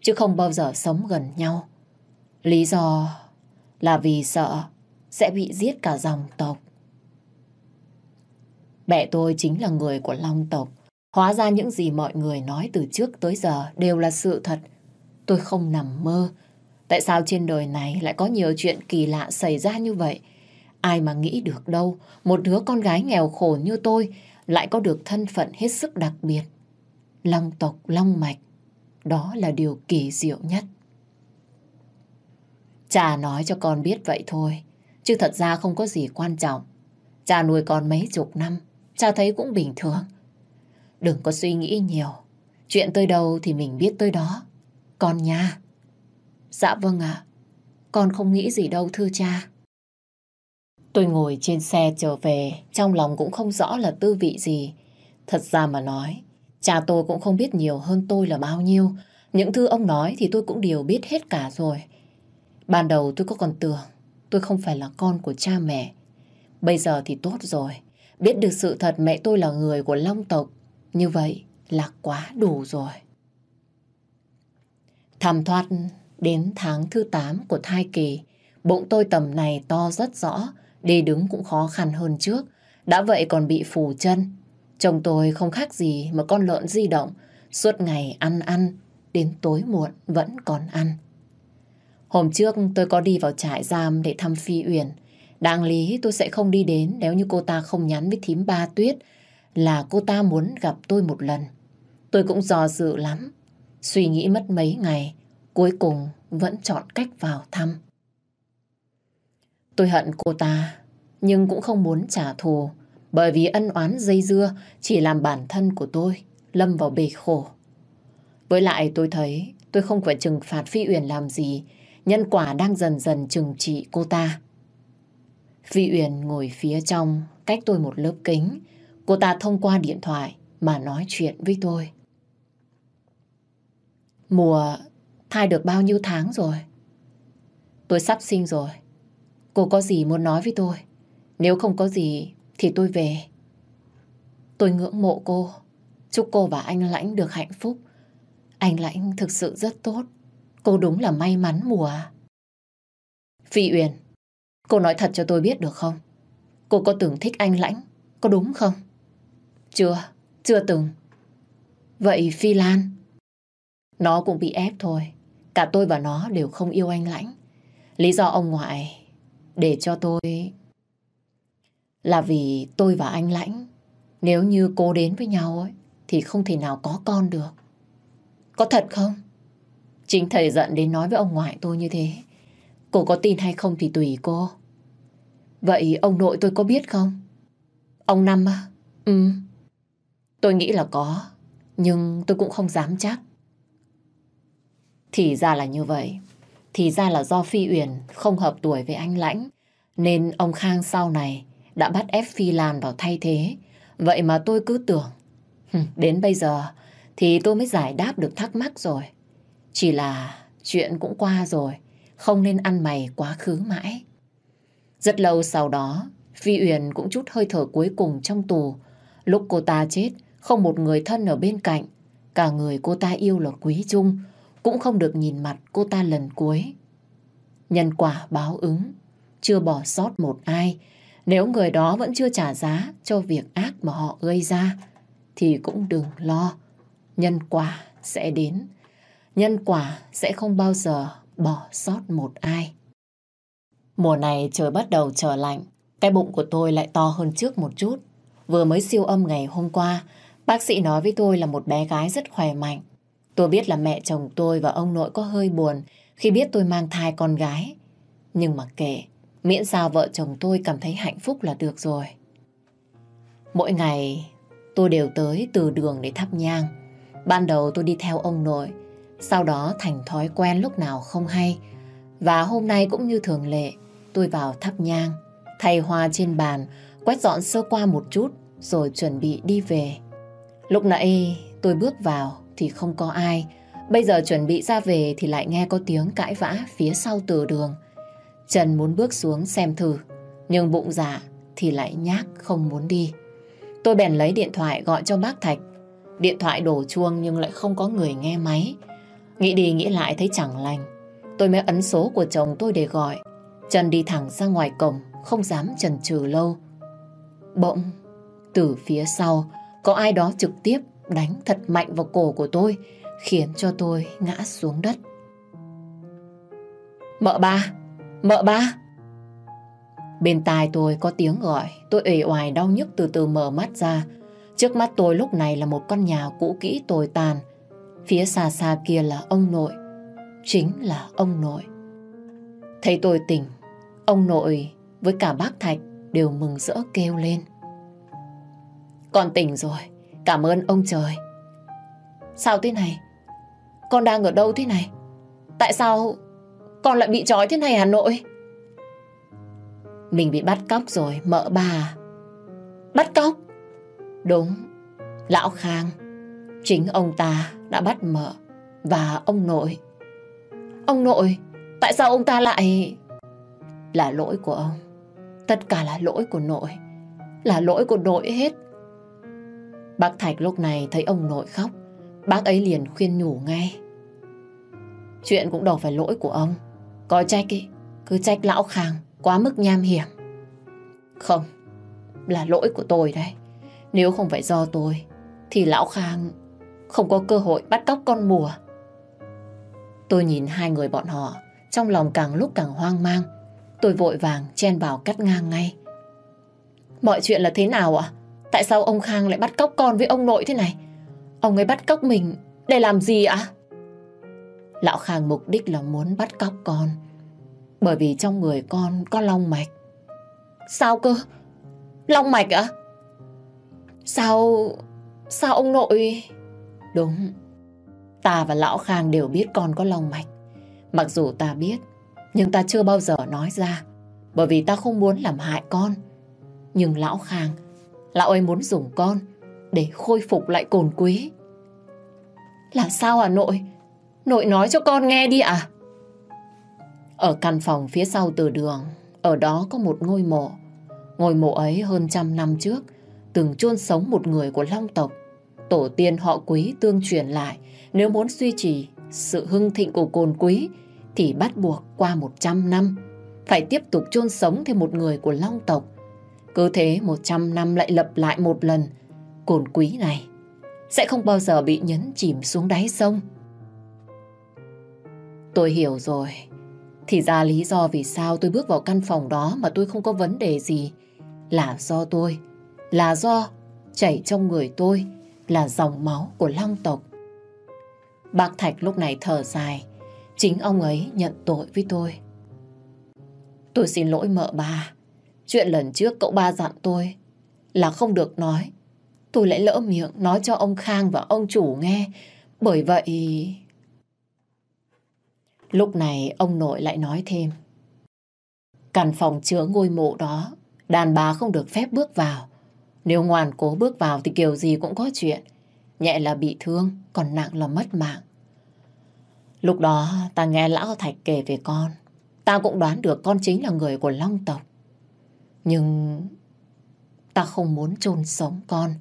chứ không bao giờ sống gần nhau. Lý do là vì sợ sẽ bị giết cả dòng tộc. Mẹ tôi chính là người của Long tộc. Hóa ra những gì mọi người nói từ trước tới giờ đều là sự thật. Tôi không nằm mơ. Tại sao trên đời này lại có nhiều chuyện kỳ lạ xảy ra như vậy? Ai mà nghĩ được đâu, một đứa con gái nghèo khổ như tôi lại có được thân phận hết sức đặc biệt. Long tộc, long mạch, đó là điều kỳ diệu nhất. Cha nói cho con biết vậy thôi, chứ thật ra không có gì quan trọng. Cha nuôi con mấy chục năm, cha thấy cũng bình thường. Đừng có suy nghĩ nhiều. Chuyện tới đâu thì mình biết tới đó. Con nha. Dạ vâng ạ. Con không nghĩ gì đâu thưa cha. Tôi ngồi trên xe trở về, trong lòng cũng không rõ là tư vị gì. Thật ra mà nói, cha tôi cũng không biết nhiều hơn tôi là bao nhiêu. Những thứ ông nói thì tôi cũng đều biết hết cả rồi. Ban đầu tôi có còn tưởng tôi không phải là con của cha mẹ. Bây giờ thì tốt rồi. Biết được sự thật mẹ tôi là người của Long tộc. Như vậy là quá đủ rồi. Thầm thoát đến tháng thứ 8 của thai kỳ. Bụng tôi tầm này to rất rõ. Đi đứng cũng khó khăn hơn trước. Đã vậy còn bị phù chân. Chồng tôi không khác gì mà con lợn di động. Suốt ngày ăn ăn, đến tối muộn vẫn còn ăn. Hôm trước tôi có đi vào trại giam để thăm Phi Uyển. Đáng lý tôi sẽ không đi đến nếu như cô ta không nhắn với thím ba tuyết là cô ta muốn gặp tôi một lần. Tôi cũng dò dự lắm. Suy nghĩ mất mấy ngày, cuối cùng vẫn chọn cách vào thăm. Tôi hận cô ta, nhưng cũng không muốn trả thù, bởi vì ân oán dây dưa chỉ làm bản thân của tôi lâm vào bể khổ. Với lại tôi thấy tôi không phải trừng phạt Phi Uyển làm gì, nhân quả đang dần dần trừng trị cô ta. Phi Uyển ngồi phía trong, cách tôi một lớp kính. Cô ta thông qua điện thoại mà nói chuyện với tôi. Mùa thai được bao nhiêu tháng rồi? Tôi sắp sinh rồi. Cô có gì muốn nói với tôi? Nếu không có gì thì tôi về. Tôi ngưỡng mộ cô. Chúc cô và anh Lãnh được hạnh phúc. Anh Lãnh thực sự rất tốt. Cô đúng là may mắn mùa. Phi Uyển, cô nói thật cho tôi biết được không? Cô có từng thích anh Lãnh, có đúng không? Chưa, chưa từng. Vậy Phi Lan? Nó cũng bị ép thôi. Cả tôi và nó đều không yêu anh Lãnh. Lý do ông ngoại để cho tôi là vì tôi và anh Lãnh nếu như cô đến với nhau ấy thì không thể nào có con được. Có thật không? Chính thầy giận đến nói với ông ngoại tôi như thế. Cô có tin hay không thì tùy cô. Vậy ông nội tôi có biết không? Ông Năm à? Ừ. Tôi nghĩ là có, nhưng tôi cũng không dám chắc. Thì ra là như vậy. Thì ra là do Phi Uyển không hợp tuổi với anh Lãnh, nên ông Khang sau này đã bắt ép Phi Lan vào thay thế. Vậy mà tôi cứ tưởng, đến bây giờ thì tôi mới giải đáp được thắc mắc rồi. Chỉ là chuyện cũng qua rồi, không nên ăn mày quá khứ mãi. Rất lâu sau đó, Phi Uyển cũng chút hơi thở cuối cùng trong tù. Lúc cô ta chết, không một người thân ở bên cạnh. Cả người cô ta yêu là quý trung, cũng không được nhìn mặt cô ta lần cuối. Nhân quả báo ứng, chưa bỏ sót một ai. Nếu người đó vẫn chưa trả giá cho việc ác mà họ gây ra, thì cũng đừng lo. Nhân quả sẽ đến. Nhân quả sẽ không bao giờ bỏ sót một ai. Mùa này trời bắt đầu trở lạnh, cái bụng của tôi lại to hơn trước một chút. Vừa mới siêu âm ngày hôm qua, bác sĩ nói với tôi là một bé gái rất khỏe mạnh. Tôi biết là mẹ chồng tôi và ông nội có hơi buồn khi biết tôi mang thai con gái. Nhưng mà kệ, miễn sao vợ chồng tôi cảm thấy hạnh phúc là được rồi. Mỗi ngày tôi đều tới từ đường để thắp nhang. Ban đầu tôi đi theo ông nội, sau đó thành thói quen lúc nào không hay. Và hôm nay cũng như thường lệ, tôi vào thắp nhang, thay hoa trên bàn, quét dọn sơ qua một chút, rồi chuẩn bị đi về. Lúc nãy tôi bước vào thì không có ai. Bây giờ chuẩn bị ra về thì lại nghe có tiếng cãi vã phía sau từ đường. Trần muốn bước xuống xem thử, nhưng bụng dạ thì lại nhác không muốn đi. Tôi bèn lấy điện thoại gọi cho bác Thạch. Điện thoại đổ chuông nhưng lại không có người nghe máy. Nghĩ đi nghĩ lại thấy chẳng lành. Tôi mới ấn số của chồng tôi để gọi. Trần đi thẳng ra ngoài cổng, không dám chần chừ lâu. Bỗng, từ phía sau, có ai đó trực tiếp đánh thật mạnh vào cổ của tôi, khiến cho tôi ngã xuống đất. Mợ ba! Mợ ba! Bên tai tôi có tiếng gọi, tôi ể oài đau nhức từ từ mở mắt ra. Trước mắt tôi lúc này là một con nhà cũ kỹ tồi tàn. Phía xa xa kia là ông nội, chính là ông nội. Thấy tôi tỉnh, ông nội với cả bác Thạch đều mừng rỡ kêu lên. Con tỉnh rồi, cảm ơn ông trời. Sao thế này? Con đang ở đâu thế này? Tại sao con lại bị trói thế này Hà Nội? Mình bị bắt cóc rồi, mợ bà Bắt cóc? Đúng, Lão Khang, chính ông ta đã bắt mợ và ông nội. Ông nội, tại sao ông ta lại... Là lỗi của ông. Tất cả là lỗi của nội. Là lỗi của nội hết. Bác Thạch lúc này thấy ông nội khóc. Bác ấy liền khuyên nhủ ngay. Chuyện cũng đâu phải lỗi của ông. Có trách ý, cứ trách lão khang quá mức nham hiểm. Không, là lỗi của tôi đấy. Nếu không phải do tôi, thì lão khang không có cơ hội bắt cóc con mùa. Tôi nhìn hai người bọn họ, trong lòng càng lúc càng hoang mang. Tôi vội vàng chen vào cắt ngang ngay. Mọi chuyện là thế nào ạ? Tại sao ông Khang lại bắt cóc con với ông nội thế này? Ông ấy bắt cóc mình để làm gì ạ? Lão Khang mục đích là muốn bắt cóc con. Bởi vì trong người con có long mạch. Sao cơ? Long mạch ạ? Sao... Sao ông nội... Đúng. Ta và Lão Khang đều biết con có long mạch. Mặc dù ta biết, nhưng ta chưa bao giờ nói ra. Bởi vì ta không muốn làm hại con. Nhưng Lão Khang, Lão ấy muốn dùng con để khôi phục lại cồn quý. Là sao à nội? Nội nói cho con nghe đi à? Ở căn phòng phía sau từ đường, ở đó có một ngôi mộ. Ngôi mộ ấy hơn trăm năm trước, từng chôn sống một người của Long tộc. Tổ tiên họ quý tương truyền lại, nếu muốn duy trì sự hưng thịnh của cồn quý, thì bắt buộc qua 100 năm, phải tiếp tục chôn sống thêm một người của Long tộc. Cứ thế 100 năm lại lặp lại một lần, cồn quý này sẽ không bao giờ bị nhấn chìm xuống đáy sông. Tôi hiểu rồi. Thì ra lý do vì sao tôi bước vào căn phòng đó mà tôi không có vấn đề gì là do tôi, là do chảy trong người tôi là dòng máu của long tộc. Bác Thạch lúc này thở dài, chính ông ấy nhận tội với tôi. Tôi xin lỗi mợ ba, chuyện lần trước cậu ba dặn tôi là không được nói. Tôi lại lỡ miệng nói cho ông Khang và ông chủ nghe, bởi vậy... Lúc này ông nội lại nói thêm. Căn phòng chứa ngôi mộ đó, đàn bà không được phép bước vào. Nếu ngoan cố bước vào thì kiểu gì cũng có chuyện. Nhẹ là bị thương, còn nặng là mất mạng. Lúc đó ta nghe Lão Thạch kể về con. Ta cũng đoán được con chính là người của Long tộc. Nhưng ta không muốn chôn sống con.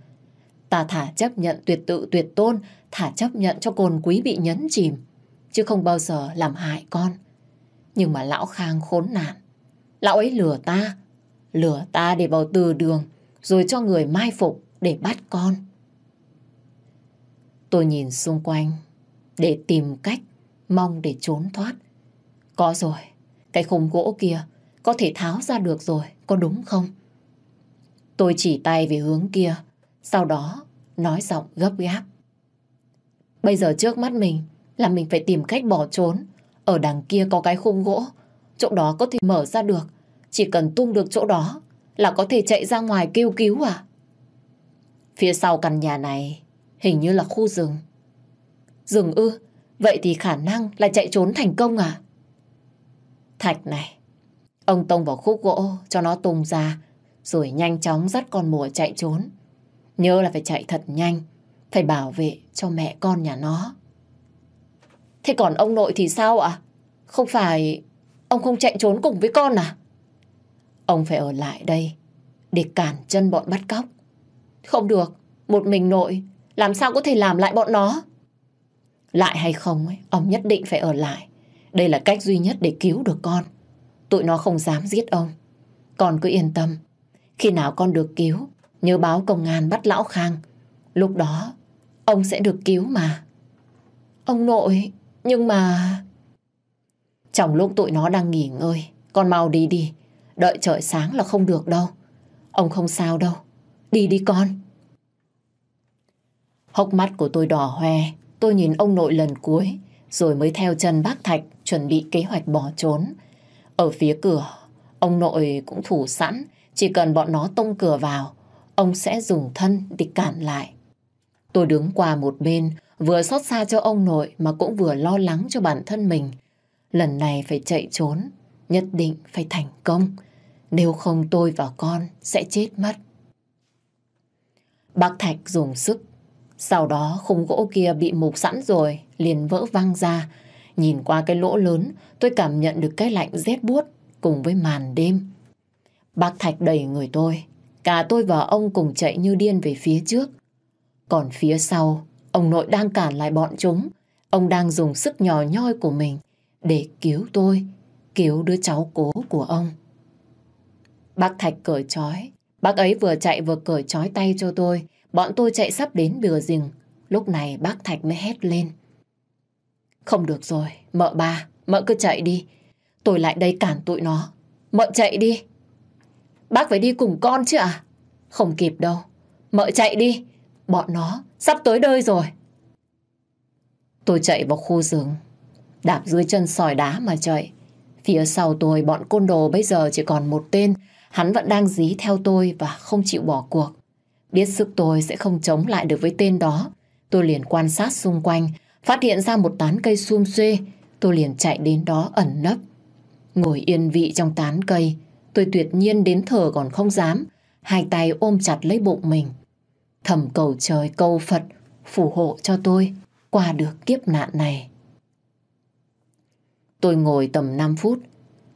Ta thả chấp nhận tuyệt tự tuyệt tôn, thả chấp nhận cho cồn quý bị nhấn chìm chứ không bao giờ làm hại con. Nhưng mà lão Khang khốn nạn. Lão ấy lừa ta, lừa ta để vào từ đường, rồi cho người mai phục để bắt con. Tôi nhìn xung quanh để tìm cách mong để trốn thoát. Có rồi, cái khung gỗ kia có thể tháo ra được rồi, có đúng không? Tôi chỉ tay về hướng kia, sau đó nói giọng gấp gáp. Bây giờ trước mắt mình là mình phải tìm cách bỏ trốn. Ở đằng kia có cái khung gỗ, chỗ đó có thể mở ra được. Chỉ cần tung được chỗ đó là có thể chạy ra ngoài kêu cứu à? Phía sau căn nhà này hình như là khu rừng. Rừng ư? Vậy thì khả năng là chạy trốn thành công à? Thạch này, ông tông vào khúc gỗ cho nó tung ra, rồi nhanh chóng dắt con mùa chạy trốn. Nhớ là phải chạy thật nhanh, phải bảo vệ cho mẹ con nhà nó. Thế còn ông nội thì sao ạ? Không phải ông không chạy trốn cùng với con à? Ông phải ở lại đây để cản chân bọn bắt cóc. Không được, một mình nội làm sao có thể làm lại bọn nó? Lại hay không ấy, ông nhất định phải ở lại. Đây là cách duy nhất để cứu được con. Tụi nó không dám giết ông. Con cứ yên tâm. Khi nào con được cứu, nhớ báo công an bắt Lão Khang. Lúc đó, ông sẽ được cứu mà. Ông nội... Nhưng mà... Trong lúc tụi nó đang nghỉ ngơi, con mau đi đi. Đợi trời sáng là không được đâu. Ông không sao đâu. Đi đi con. Hốc mắt của tôi đỏ hoe. Tôi nhìn ông nội lần cuối, rồi mới theo chân bác Thạch chuẩn bị kế hoạch bỏ trốn. Ở phía cửa, ông nội cũng thủ sẵn. Chỉ cần bọn nó tông cửa vào, ông sẽ dùng thân để cản lại. Tôi đứng qua một bên, Vừa xót xa cho ông nội mà cũng vừa lo lắng cho bản thân mình. Lần này phải chạy trốn, nhất định phải thành công. Nếu không tôi và con sẽ chết mất. Bác Thạch dùng sức. Sau đó khung gỗ kia bị mục sẵn rồi, liền vỡ văng ra. Nhìn qua cái lỗ lớn, tôi cảm nhận được cái lạnh rét buốt cùng với màn đêm. Bác Thạch đẩy người tôi. Cả tôi và ông cùng chạy như điên về phía trước. Còn phía sau, ông nội đang cản lại bọn chúng. Ông đang dùng sức nhỏ nhoi của mình để cứu tôi, cứu đứa cháu cố của ông. Bác Thạch cởi trói. Bác ấy vừa chạy vừa cởi trói tay cho tôi. Bọn tôi chạy sắp đến bừa rừng. Lúc này bác Thạch mới hét lên. Không được rồi, mợ ba, mợ cứ chạy đi. Tôi lại đây cản tụi nó. Mợ chạy đi. Bác phải đi cùng con chứ à? Không kịp đâu. Mợ chạy đi. Bọn nó sắp tới nơi rồi. Tôi chạy vào khu rừng. Đạp dưới chân sỏi đá mà chạy. Phía sau tôi bọn côn đồ bây giờ chỉ còn một tên. Hắn vẫn đang dí theo tôi và không chịu bỏ cuộc. Biết sức tôi sẽ không chống lại được với tên đó. Tôi liền quan sát xung quanh, phát hiện ra một tán cây sum xuê. Tôi liền chạy đến đó ẩn nấp. Ngồi yên vị trong tán cây, tôi tuyệt nhiên đến thở còn không dám. Hai tay ôm chặt lấy bụng mình. Thầm cầu trời cầu Phật phù hộ cho tôi qua được kiếp nạn này. Tôi ngồi tầm 5 phút,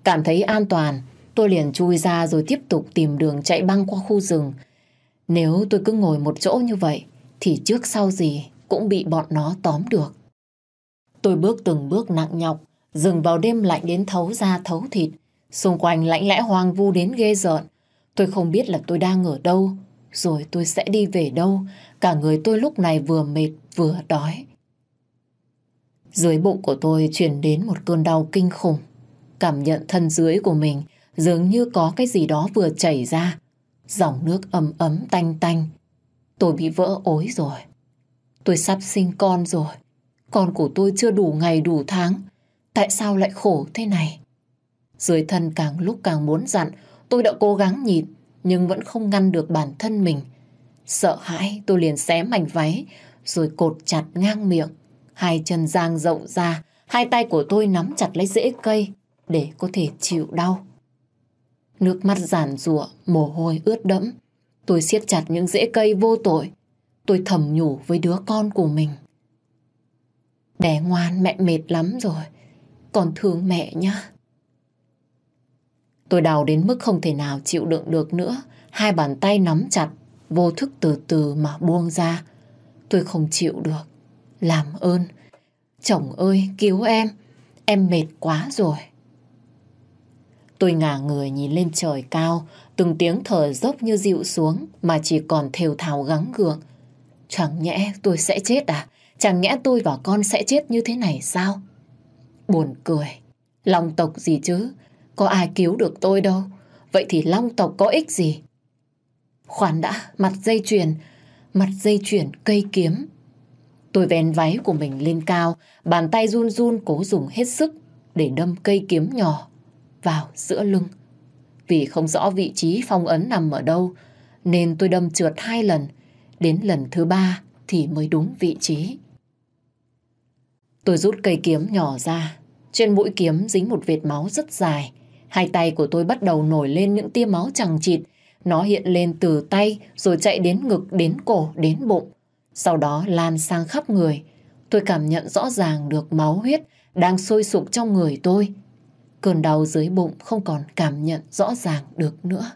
cảm thấy an toàn, tôi liền chui ra rồi tiếp tục tìm đường chạy băng qua khu rừng. Nếu tôi cứ ngồi một chỗ như vậy, thì trước sau gì cũng bị bọn nó tóm được. Tôi bước từng bước nặng nhọc, dừng vào đêm lạnh đến thấu da thấu thịt. Xung quanh lạnh lẽ hoang vu đến ghê rợn. Tôi không biết là tôi đang ở đâu, rồi tôi sẽ đi về đâu. Cả người tôi lúc này vừa mệt vừa đói. Dưới bụng của tôi truyền đến một cơn đau kinh khủng. Cảm nhận thân dưới của mình dường như có cái gì đó vừa chảy ra. Dòng nước ấm ấm tanh tanh. Tôi bị vỡ ối rồi. Tôi sắp sinh con rồi. Con của tôi chưa đủ ngày đủ tháng. Tại sao lại khổ thế này? Dưới thân càng lúc càng muốn dặn. Tôi đã cố gắng nhịn nhưng vẫn không ngăn được bản thân mình. Sợ hãi tôi liền xé mảnh váy rồi cột chặt ngang miệng. Hai chân giang rộng ra, hai tay của tôi nắm chặt lấy rễ cây để có thể chịu đau. Nước mắt giản rụa, mồ hôi ướt đẫm. Tôi siết chặt những rễ cây vô tội. Tôi thầm nhủ với đứa con của mình. Bé ngoan, mẹ mệt lắm rồi. Còn thương mẹ nhá. Tôi đau đến mức không thể nào chịu đựng được nữa. Hai bàn tay nắm chặt, vô thức từ từ mà buông ra. Tôi không chịu được. Làm ơn. Chồng ơi, cứu em. Em mệt quá rồi. Tôi ngả người nhìn lên trời cao, từng tiếng thở dốc như dịu xuống mà chỉ còn thều thào gắng gượng. Chẳng nhẽ tôi sẽ chết à? Chẳng nhẽ tôi và con sẽ chết như thế này sao? Buồn cười. Long tộc gì chứ? Có ai cứu được tôi đâu. Vậy thì long tộc có ích gì? Khoan đã, mặt dây chuyền, mặt dây chuyền cây kiếm. Tôi vén váy của mình lên cao, bàn tay run run cố dùng hết sức để đâm cây kiếm nhỏ vào giữa lưng. Vì không rõ vị trí phong ấn nằm ở đâu, nên tôi đâm trượt hai lần, đến lần thứ ba thì mới đúng vị trí. Tôi rút cây kiếm nhỏ ra, trên mũi kiếm dính một vệt máu rất dài. Hai tay của tôi bắt đầu nổi lên những tia máu chẳng chịt. Nó hiện lên từ tay rồi chạy đến ngực, đến cổ, đến bụng. Sau đó lan sang khắp người. Tôi cảm nhận rõ ràng được máu huyết đang sôi sục trong người tôi. Cơn đau dưới bụng không còn cảm nhận rõ ràng được nữa.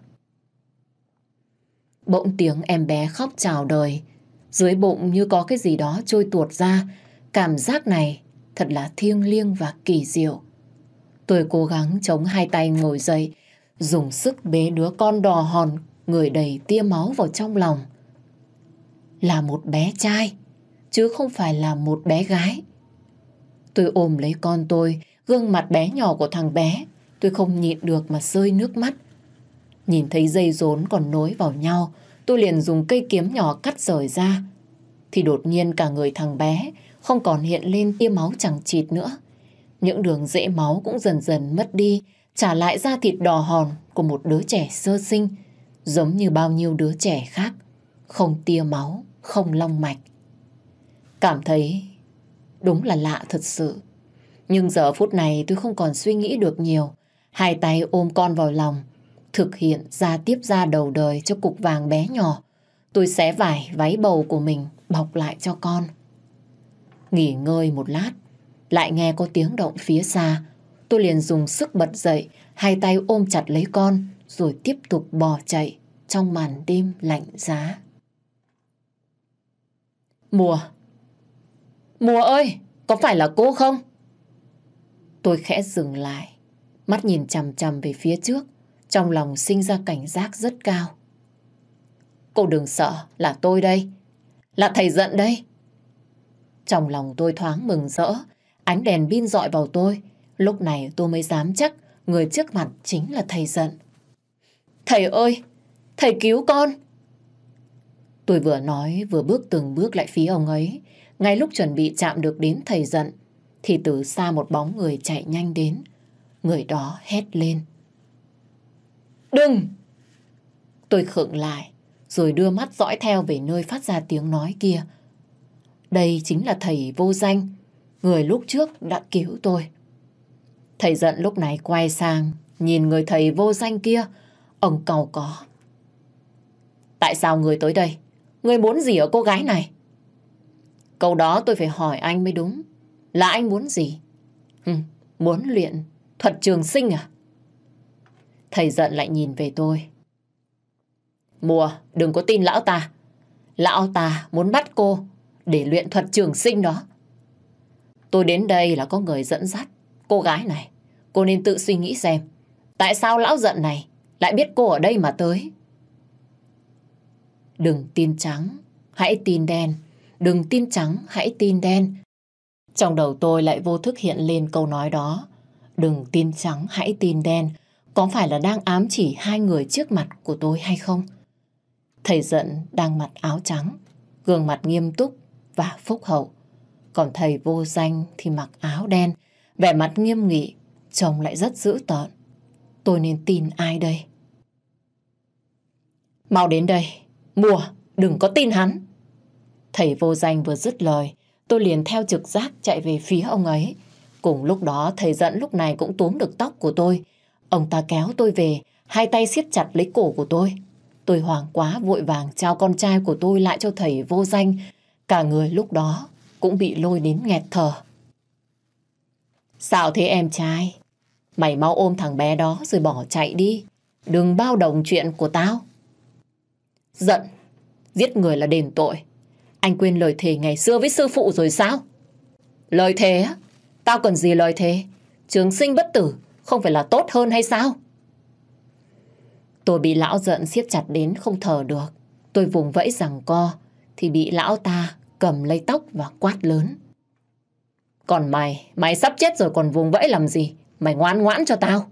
Bỗng tiếng em bé khóc chào đời. Dưới bụng như có cái gì đó trôi tuột ra. Cảm giác này thật là thiêng liêng và kỳ diệu. Tôi cố gắng chống hai tay ngồi dậy, dùng sức bế đứa con đò hòn, người đầy tia máu vào trong lòng. Là một bé trai, chứ không phải là một bé gái. Tôi ôm lấy con tôi, gương mặt bé nhỏ của thằng bé. Tôi không nhịn được mà rơi nước mắt. Nhìn thấy dây rốn còn nối vào nhau, tôi liền dùng cây kiếm nhỏ cắt rời ra. Thì đột nhiên cả người thằng bé không còn hiện lên tia máu chẳng chịt nữa. Những đường rễ máu cũng dần dần mất đi, trả lại da thịt đỏ hòn của một đứa trẻ sơ sinh, giống như bao nhiêu đứa trẻ khác, không tia máu, không long mạch. Cảm thấy đúng là lạ thật sự. Nhưng giờ phút này tôi không còn suy nghĩ được nhiều. Hai tay ôm con vào lòng. thực hiện ra tiếp ra đầu đời cho cục vàng bé nhỏ. Tôi xé vải váy bầu của mình bọc lại cho con. Nghỉ ngơi một lát, lại nghe có tiếng động phía xa. Tôi liền dùng sức bật dậy, hai tay ôm chặt lấy con, rồi tiếp tục bò chạy trong màn đêm lạnh giá. Mùa! Mùa ơi! Có phải là cô không? Tôi khẽ dừng lại, mắt nhìn chằm chằm về phía trước, trong lòng sinh ra cảnh giác rất cao. Cô đừng sợ, là tôi đây. Là thầy giận đây. Trong lòng tôi thoáng mừng rỡ, ánh đèn pin dọi vào tôi. Lúc này tôi mới dám chắc người trước mặt chính là thầy giận. Thầy ơi, thầy cứu con. Tôi vừa nói vừa bước từng bước lại phía ông ấy. Ngay lúc chuẩn bị chạm được đến thầy giận, thì từ xa một bóng người chạy nhanh đến. Người đó hét lên. Đừng! Tôi khựng lại, rồi đưa mắt dõi theo về nơi phát ra tiếng nói kia. Đây chính là thầy vô danh, người lúc trước đã cứu tôi. Thầy giận lúc này quay sang, nhìn người thầy vô danh kia, ông cầu có. Tại sao người tới đây? Người muốn gì ở cô gái này? Câu đó tôi phải hỏi anh mới đúng. Là anh muốn gì? Ừ, muốn luyện thuật trường sinh à? Thầy giận lại nhìn về tôi. Mùa, đừng có tin lão ta. Lão ta muốn bắt cô để luyện thuật trường sinh đó. Tôi đến đây là có người dẫn dắt cô gái này. Cô nên tự suy nghĩ xem tại sao lão giận này lại biết cô ở đây mà tới. Đừng tin trắng, hãy tin đen. Đừng tin trắng, hãy tin đen. Trong đầu tôi lại vô thức hiện lên câu nói đó. Đừng tin trắng, hãy tin đen. Có phải là đang ám chỉ hai người trước mặt của tôi hay không? Thầy giận đang mặc áo trắng, gương mặt nghiêm túc và phúc hậu. Còn thầy vô danh thì mặc áo đen, vẻ mặt nghiêm nghị, trông lại rất dữ tợn. Tôi nên tin ai đây? Mau đến đây, mua, đừng có tin hắn. Thầy vô danh vừa dứt lời, tôi liền theo trực giác chạy về phía ông ấy. Cùng lúc đó thầy dẫn lúc này cũng túm được tóc của tôi. Ông ta kéo tôi về, hai tay siết chặt lấy cổ của tôi. Tôi hoảng quá vội vàng trao con trai của tôi lại cho thầy vô danh. Cả người lúc đó cũng bị lôi đến nghẹt thở. Sao thế em trai? Mày mau ôm thằng bé đó rồi bỏ chạy đi. Đừng bao đồng chuyện của tao. Giận, giết người là đền tội. Anh quên lời thề ngày xưa với sư phụ rồi sao? Lời thề á? Tao cần gì lời thề? Trường sinh bất tử không phải là tốt hơn hay sao? Tôi bị lão giận siết chặt đến không thở được. Tôi vùng vẫy rằng co thì bị lão ta cầm lấy tóc và quát lớn. Còn mày, mày sắp chết rồi còn vùng vẫy làm gì? Mày ngoan ngoãn cho tao.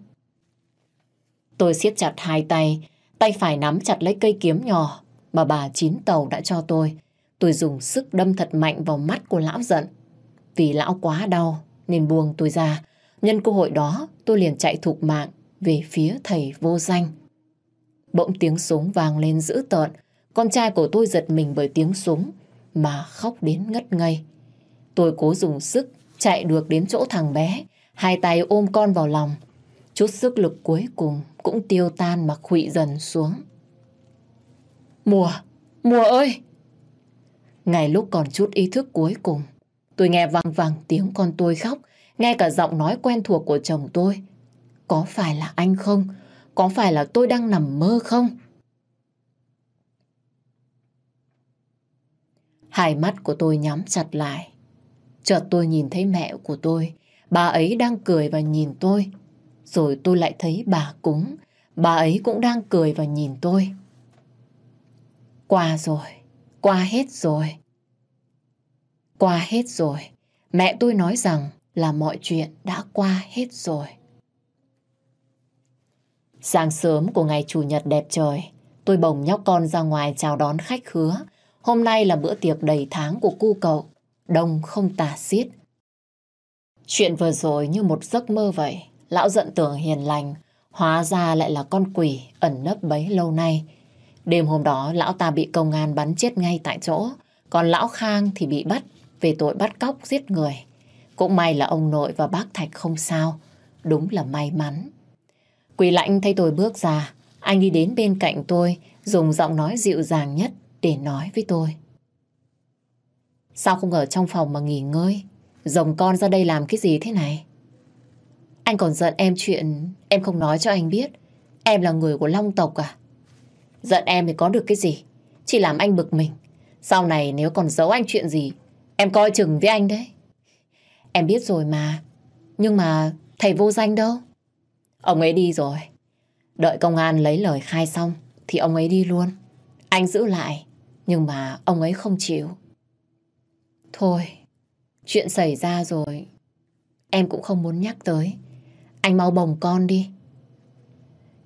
Tôi siết chặt hai tay, tay phải nắm chặt lấy cây kiếm nhỏ mà bà chín tàu đã cho tôi. Tôi dùng sức đâm thật mạnh vào mắt của lão giận. Vì lão quá đau nên buông tôi ra. Nhân cơ hội đó tôi liền chạy thục mạng về phía thầy vô danh. Bỗng tiếng súng vang lên dữ tợn. Con trai của tôi giật mình bởi tiếng súng mà khóc đến ngất ngây. Tôi cố dùng sức chạy được đến chỗ thằng bé. Hai tay ôm con vào lòng. Chút sức lực cuối cùng cũng tiêu tan mà khụy dần xuống. Mùa! Mùa ơi! Ngày lúc còn chút ý thức cuối cùng, tôi nghe vang vang tiếng con tôi khóc, nghe cả giọng nói quen thuộc của chồng tôi. Có phải là anh không? Có phải là tôi đang nằm mơ không? Hai mắt của tôi nhắm chặt lại. Chợt tôi nhìn thấy mẹ của tôi. Bà ấy đang cười và nhìn tôi. Rồi tôi lại thấy bà cúng. Bà ấy cũng đang cười và nhìn tôi. Qua rồi. Qua hết rồi. Qua hết rồi. Mẹ tôi nói rằng là mọi chuyện đã qua hết rồi. Sáng sớm của ngày Chủ nhật đẹp trời, tôi bồng nhóc con ra ngoài chào đón khách khứa. Hôm nay là bữa tiệc đầy tháng của cu cậu, đông không tả xiết. Chuyện vừa rồi như một giấc mơ vậy, lão giận tưởng hiền lành, hóa ra lại là con quỷ ẩn nấp bấy lâu nay. Đêm hôm đó lão ta bị công an bắn chết ngay tại chỗ, còn lão Khang thì bị bắt về tội bắt cóc giết người. Cũng may là ông nội và bác Thạch không sao, đúng là may mắn. Quỷ lạnh thấy tôi bước ra, anh đi đến bên cạnh tôi, dùng giọng nói dịu dàng nhất để nói với tôi. Sao không ở trong phòng mà nghỉ ngơi? Rồng con ra đây làm cái gì thế này? Anh còn giận em chuyện em không nói cho anh biết. Em là người của Long tộc à? Giận em thì có được cái gì? Chỉ làm anh bực mình. Sau này nếu còn giấu anh chuyện gì, em coi chừng với anh đấy. Em biết rồi mà. Nhưng mà thầy vô danh đâu? Ông ấy đi rồi. Đợi công an lấy lời khai xong thì ông ấy đi luôn. Anh giữ lại, nhưng mà ông ấy không chịu. Thôi, chuyện xảy ra rồi. Em cũng không muốn nhắc tới. Anh mau bồng con đi.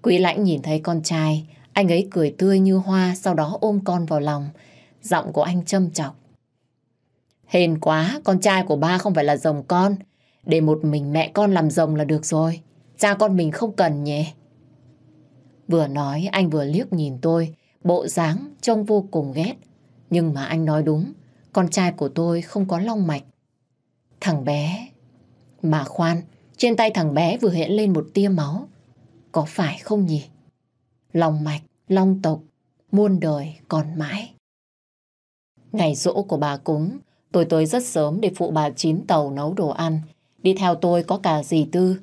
Quý lãnh nhìn thấy con trai, anh ấy cười tươi như hoa, sau đó ôm con vào lòng. Giọng của anh châm chọc. Hên quá, con trai của ba không phải là rồng con. Để một mình mẹ con làm rồng là được rồi. Cha con mình không cần nhé. Vừa nói anh vừa liếc nhìn tôi, bộ dáng trông vô cùng ghét. Nhưng mà anh nói đúng, con trai của tôi không có long mạch. Thằng bé... Mà khoan, trên tay thằng bé vừa hiện lên một tia máu. Có phải không nhỉ? Long mạch, long tộc, muôn đời còn mãi. Ngày rỗ của bà cúng, tôi tới rất sớm để phụ bà chín tàu nấu đồ ăn. Đi theo tôi có cả dì Tư.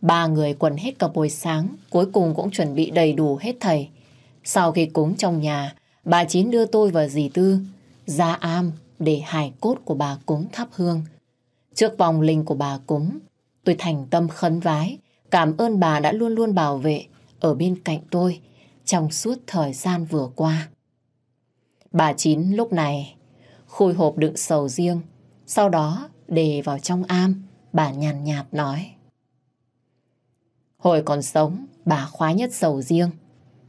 Ba người quần hết cả buổi sáng, cuối cùng cũng chuẩn bị đầy đủ hết thầy. Sau khi cúng trong nhà, bà Chín đưa tôi và dì Tư ra am để hài cốt của bà cúng thắp hương. Trước vòng linh của bà cúng, tôi thành tâm khấn vái, cảm ơn bà đã luôn luôn bảo vệ ở bên cạnh tôi trong suốt thời gian vừa qua. Bà Chín lúc này khui hộp đựng sầu riêng, sau đó để vào trong am, bà nhàn nhạt nói. Hồi còn sống, bà khoái nhất sầu riêng,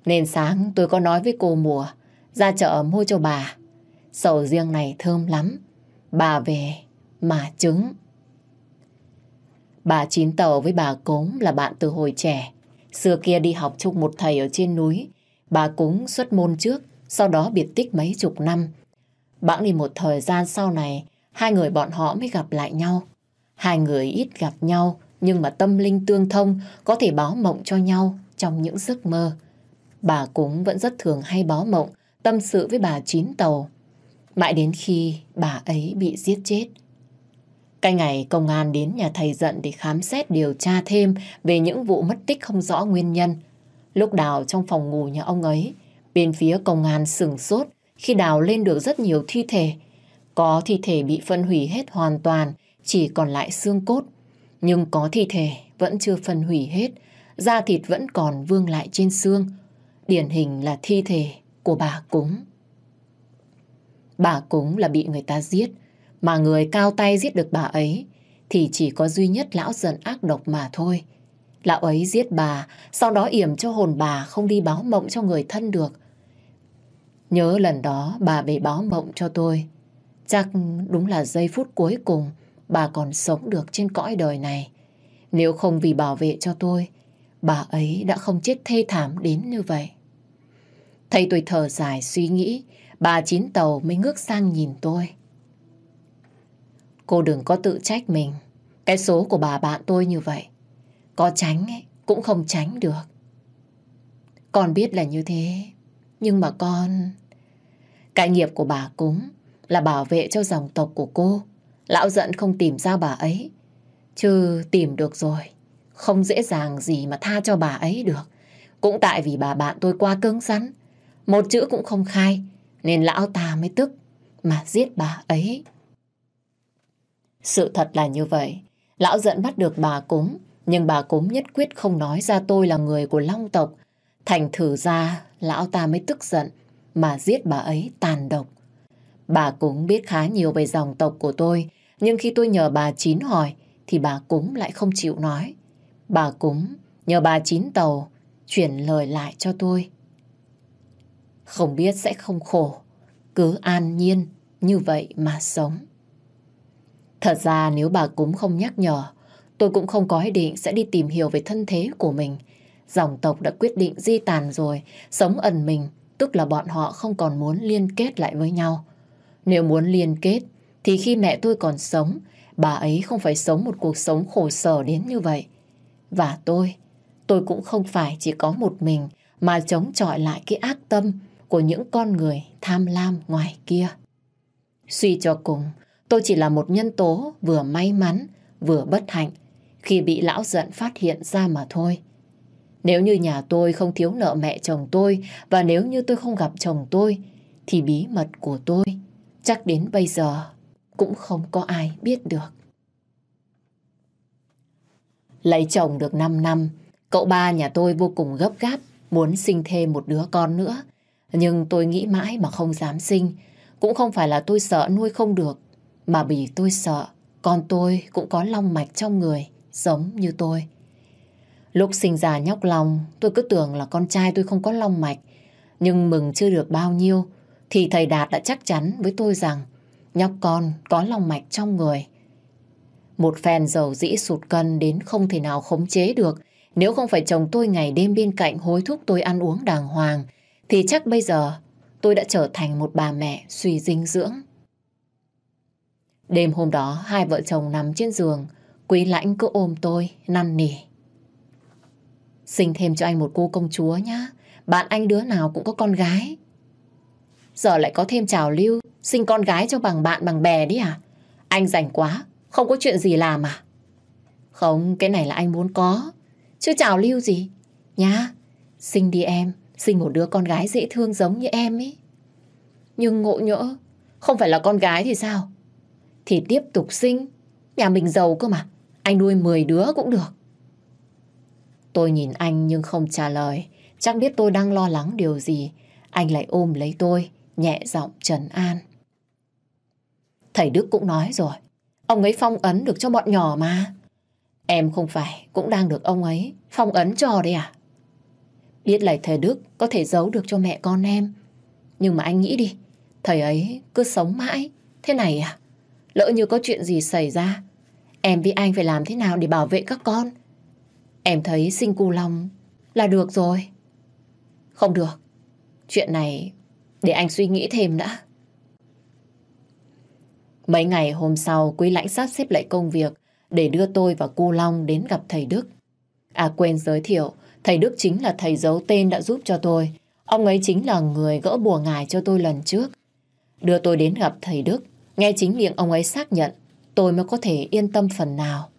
nên sáng tôi có nói với cô mùa ra chợ mua cho bà. Sầu riêng này thơm lắm, bà về mà trứng. Bà Chín Tàu với bà Cốm là bạn từ hồi trẻ. Xưa kia đi học chung một thầy ở trên núi. Bà Cúng xuất môn trước, sau đó biệt tích mấy chục năm. Bẵng đi một thời gian sau này, hai người bọn họ mới gặp lại nhau. Hai người ít gặp nhau, nhưng mà tâm linh tương thông có thể báo mộng cho nhau trong những giấc mơ. Bà cũng vẫn rất thường hay báo mộng, tâm sự với bà Chín Tàu. Mãi đến khi bà ấy bị giết chết. Cái ngày công an đến nhà thầy giận để khám xét điều tra thêm về những vụ mất tích không rõ nguyên nhân. Lúc đào trong phòng ngủ nhà ông ấy, bên phía công an sừng sốt khi đào lên được rất nhiều thi thể. Có thi thể bị phân hủy hết hoàn toàn, chỉ còn lại xương cốt. Nhưng có thi thể vẫn chưa phân hủy hết, da thịt vẫn còn vương lại trên xương. Điển hình là thi thể của bà Cúng. Bà Cúng là bị người ta giết, mà người cao tay giết được bà ấy thì chỉ có duy nhất lão giận ác độc mà thôi. Lão ấy giết bà, sau đó yểm cho hồn bà không đi báo mộng cho người thân được. Nhớ lần đó bà về báo mộng cho tôi. Chắc đúng là giây phút cuối cùng bà còn sống được trên cõi đời này. Nếu không vì bảo vệ cho tôi, bà ấy đã không chết thê thảm đến như vậy. Thấy tôi thở dài suy nghĩ, bà chín tàu mới ngước sang nhìn tôi. Cô đừng có tự trách mình. Cái số của bà bạn tôi như vậy. Có tránh ấy, cũng không tránh được. Con biết là như thế. Nhưng mà con... Cái nghiệp của bà cúng là bảo vệ cho dòng tộc của cô. Lão giận không tìm ra bà ấy. Chứ tìm được rồi. Không dễ dàng gì mà tha cho bà ấy được. Cũng tại vì bà bạn tôi qua cứng rắn. Một chữ cũng không khai. Nên lão ta mới tức mà giết bà ấy. Sự thật là như vậy. Lão giận bắt được bà cúng, nhưng bà cúng nhất quyết không nói ra tôi là người của Long tộc. Thành thử ra, lão ta mới tức giận mà giết bà ấy tàn độc. Bà cúng biết khá nhiều về dòng tộc của tôi, nhưng khi tôi nhờ bà Chín hỏi, thì bà cúng lại không chịu nói. Bà cúng nhờ bà Chín tàu chuyển lời lại cho tôi. Không biết sẽ không khổ, cứ an nhiên như vậy mà sống. Thật ra nếu bà cúng không nhắc nhở, tôi cũng không có ý định sẽ đi tìm hiểu về thân thế của mình. Dòng tộc đã quyết định di tàn rồi, sống ẩn mình, tức là bọn họ không còn muốn liên kết lại với nhau. Nếu muốn liên kết, thì khi mẹ tôi còn sống, bà ấy không phải sống một cuộc sống khổ sở đến như vậy. Và tôi, tôi cũng không phải chỉ có một mình mà chống chọi lại cái ác tâm của những con người tham lam ngoài kia. Suy cho cùng, tôi chỉ là một nhân tố vừa may mắn, vừa bất hạnh khi bị lão giận phát hiện ra mà thôi. Nếu như nhà tôi không thiếu nợ mẹ chồng tôi và nếu như tôi không gặp chồng tôi thì bí mật của tôi chắc đến bây giờ cũng không có ai biết được. Lấy chồng được 5 năm, cậu ba nhà tôi vô cùng gấp gáp muốn sinh thêm một đứa con nữa. Nhưng tôi nghĩ mãi mà không dám sinh. Cũng không phải là tôi sợ nuôi không được, mà vì tôi sợ con tôi cũng có long mạch trong người, giống như tôi. Lúc sinh ra nhóc lòng, tôi cứ tưởng là con trai tôi không có long mạch. Nhưng mừng chưa được bao nhiêu, thì thầy Đạt đã chắc chắn với tôi rằng nhóc con có long mạch trong người. Một phen dầu dĩ sụt cân đến không thể nào khống chế được. Nếu không phải chồng tôi ngày đêm bên cạnh hối thúc tôi ăn uống đàng hoàng, thì chắc bây giờ tôi đã trở thành một bà mẹ suy dinh dưỡng. Đêm hôm đó, hai vợ chồng nằm trên giường, Quý lãnh cứ ôm tôi, năn nỉ. Sinh thêm cho anh một cô công chúa nhá. Bạn anh đứa nào cũng có con gái. Giờ lại có thêm trào lưu, sinh con gái cho bằng bạn bằng bè đi à? Anh rảnh quá, không có chuyện gì làm à? Không, cái này là anh muốn có. Chứ trào lưu gì? Nhá, sinh đi em, sinh một đứa con gái dễ thương giống như em ấy. Nhưng ngộ nhỡ, không phải là con gái thì sao? Thì tiếp tục sinh. Nhà mình giàu cơ mà, anh nuôi 10 đứa cũng được. Tôi nhìn anh nhưng không trả lời. Chắc biết tôi đang lo lắng điều gì. Anh lại ôm lấy tôi, nhẹ giọng trần an. Thầy Đức cũng nói rồi. Ông ấy phong ấn được cho bọn nhỏ mà. Em không phải cũng đang được ông ấy phong ấn cho đấy à? Biết lại thầy Đức có thể giấu được cho mẹ con em. Nhưng mà anh nghĩ đi, thầy ấy cứ sống mãi. Thế này à? Lỡ như có chuyện gì xảy ra, em với anh phải làm thế nào để bảo vệ các con? Em thấy sinh cu long là được rồi. Không được. Chuyện này để anh suy nghĩ thêm đã. Mấy ngày hôm sau, Quý lãnh sắp xếp lại công việc để đưa tôi và cu Long đến gặp thầy Đức. À quên giới thiệu, thầy Đức chính là thầy giấu tên đã giúp cho tôi. Ông ấy chính là người gỡ bùa ngài cho tôi lần trước. Đưa tôi đến gặp thầy Đức, nghe chính miệng ông ấy xác nhận, tôi mới có thể yên tâm phần nào.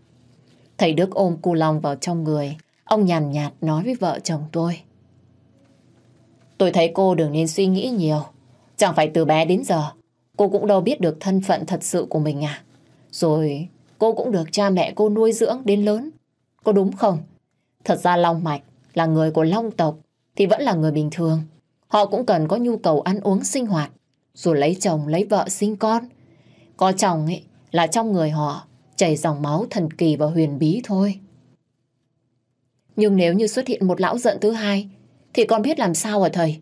Thầy Đức ôm cu lòng vào trong người, ông nhàn nhạt nói với vợ chồng tôi. Tôi thấy cô đừng nên suy nghĩ nhiều. Chẳng phải từ bé đến giờ, cô cũng đâu biết được thân phận thật sự của mình à. Rồi cô cũng được cha mẹ cô nuôi dưỡng đến lớn. Có đúng không? Thật ra Long Mạch là người của Long tộc thì vẫn là người bình thường. Họ cũng cần có nhu cầu ăn uống sinh hoạt, rồi lấy chồng, lấy vợ, sinh con. Có chồng ấy là trong người họ chảy dòng máu thần kỳ và huyền bí thôi. Nhưng nếu như xuất hiện một lão giận thứ hai thì con biết làm sao hả thầy?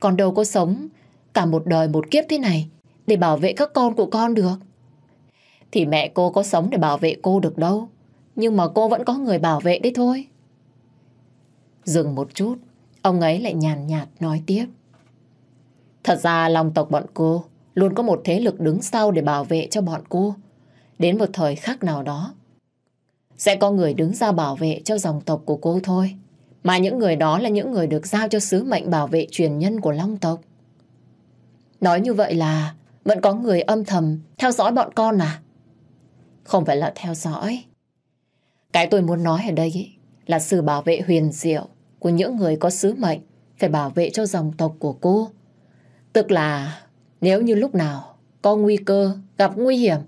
Con đâu có sống cả một đời một kiếp thế này để bảo vệ các con của con được. Thì mẹ cô có sống để bảo vệ cô được đâu. Nhưng mà cô vẫn có người bảo vệ đấy thôi. Dừng một chút, ông ấy lại nhàn nhạt nói tiếp. Thật ra lòng tộc bọn cô luôn có một thế lực đứng sau để bảo vệ cho bọn cô. Đến một thời khắc nào đó, sẽ có người đứng ra bảo vệ cho dòng tộc của cô thôi. Mà những người đó là những người được giao cho sứ mệnh bảo vệ truyền nhân của Long tộc. Nói như vậy là vẫn có người âm thầm theo dõi bọn con à? Không phải là theo dõi. Cái tôi muốn nói ở đây ý, là sự bảo vệ huyền diệu của những người có sứ mệnh phải bảo vệ cho dòng tộc của cô. Tức là nếu như lúc nào có nguy cơ, gặp nguy hiểm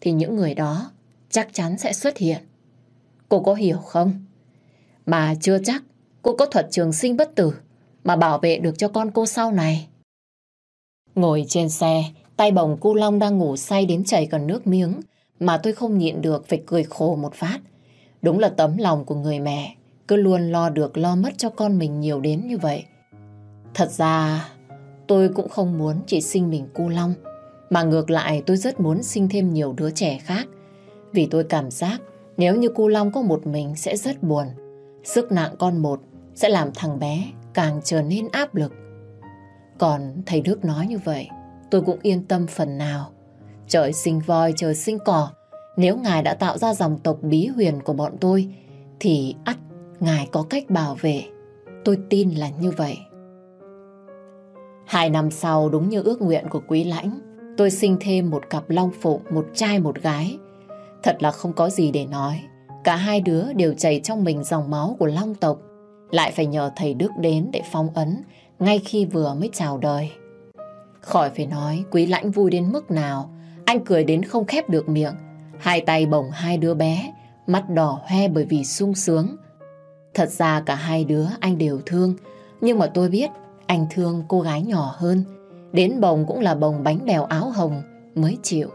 thì những người đó chắc chắn sẽ xuất hiện. Cô có hiểu không? Mà chưa chắc cô có thuật trường sinh bất tử mà bảo vệ được cho con cô sau này. Ngồi trên xe, tay bồng cu Long đang ngủ say đến chảy cả nước miếng mà tôi không nhịn được phải cười khổ một phát. Đúng là tấm lòng của người mẹ cứ luôn lo được lo mất cho con mình nhiều đến như vậy. Thật ra tôi cũng không muốn chỉ sinh mình cu Long mà ngược lại tôi rất muốn sinh thêm nhiều đứa trẻ khác vì tôi cảm giác nếu như cu Long có một mình sẽ rất buồn. Sức nặng con một sẽ làm thằng bé càng trở nên áp lực. Còn thầy Đức nói như vậy, tôi cũng yên tâm phần nào. Trời sinh voi, trời sinh cỏ. Nếu ngài đã tạo ra dòng tộc bí huyền của bọn tôi, thì ắt ngài có cách bảo vệ tôi tin là như vậy. Hai năm sau đúng như ước nguyện của quý lãnh, tôi sinh thêm một cặp long phụng, một trai một gái. Thật là không có gì để nói. Cả hai đứa đều chảy trong mình dòng máu của long tộc. Lại phải nhờ thầy Đức đến để phong ấn ngay khi vừa mới chào đời. Khỏi phải nói quý lãnh vui đến mức nào. Anh cười đến không khép được miệng. Hai tay bồng hai đứa bé, mắt đỏ hoe bởi vì sung sướng. Thật ra cả hai đứa anh đều thương. Nhưng mà tôi biết anh thương cô gái nhỏ hơn. Đến bồng cũng là bồng bánh bèo áo hồng mới chịu.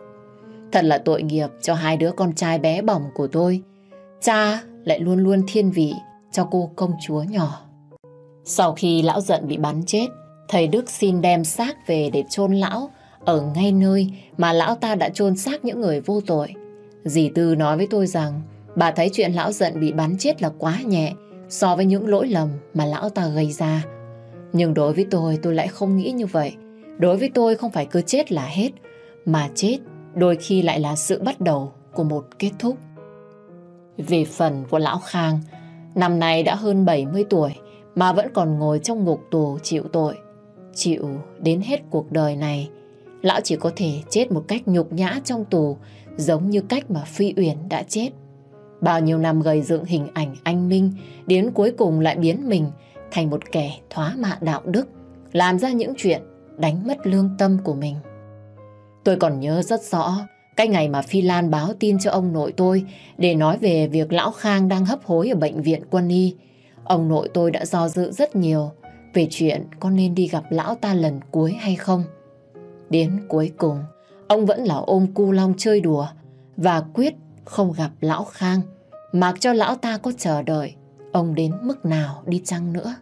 Thật là tội nghiệp cho hai đứa con trai bé bỏng của tôi. Cha lại luôn luôn thiên vị cho cô công chúa nhỏ. Sau khi lão giận bị bắn chết, thầy Đức xin đem xác về để chôn lão ở ngay nơi mà lão ta đã chôn xác những người vô tội. Dì Tư nói với tôi rằng bà thấy chuyện lão giận bị bắn chết là quá nhẹ so với những lỗi lầm mà lão ta gây ra. Nhưng đối với tôi, tôi lại không nghĩ như vậy. Đối với tôi không phải cứ chết là hết, mà chết đôi khi lại là sự bắt đầu của một kết thúc. Về phần của Lão Khang, năm nay đã hơn 70 tuổi mà vẫn còn ngồi trong ngục tù chịu tội. Chịu đến hết cuộc đời này, Lão chỉ có thể chết một cách nhục nhã trong tù giống như cách mà Phi Uyển đã chết. Bao nhiêu năm gây dựng hình ảnh anh Minh đến cuối cùng lại biến mình thành một kẻ thoá mạ đạo đức, làm ra những chuyện đánh mất lương tâm của mình. Tôi còn nhớ rất rõ cái ngày mà Phi Lan báo tin cho ông nội tôi để nói về việc Lão Khang đang hấp hối ở bệnh viện quân y. Ông nội tôi đã do dự rất nhiều về chuyện có nên đi gặp lão ta lần cuối hay không. Đến cuối cùng, ông vẫn là ôm cu long chơi đùa và quyết không gặp Lão Khang, mặc cho lão ta có chờ đợi ông đến mức nào đi chăng nữa.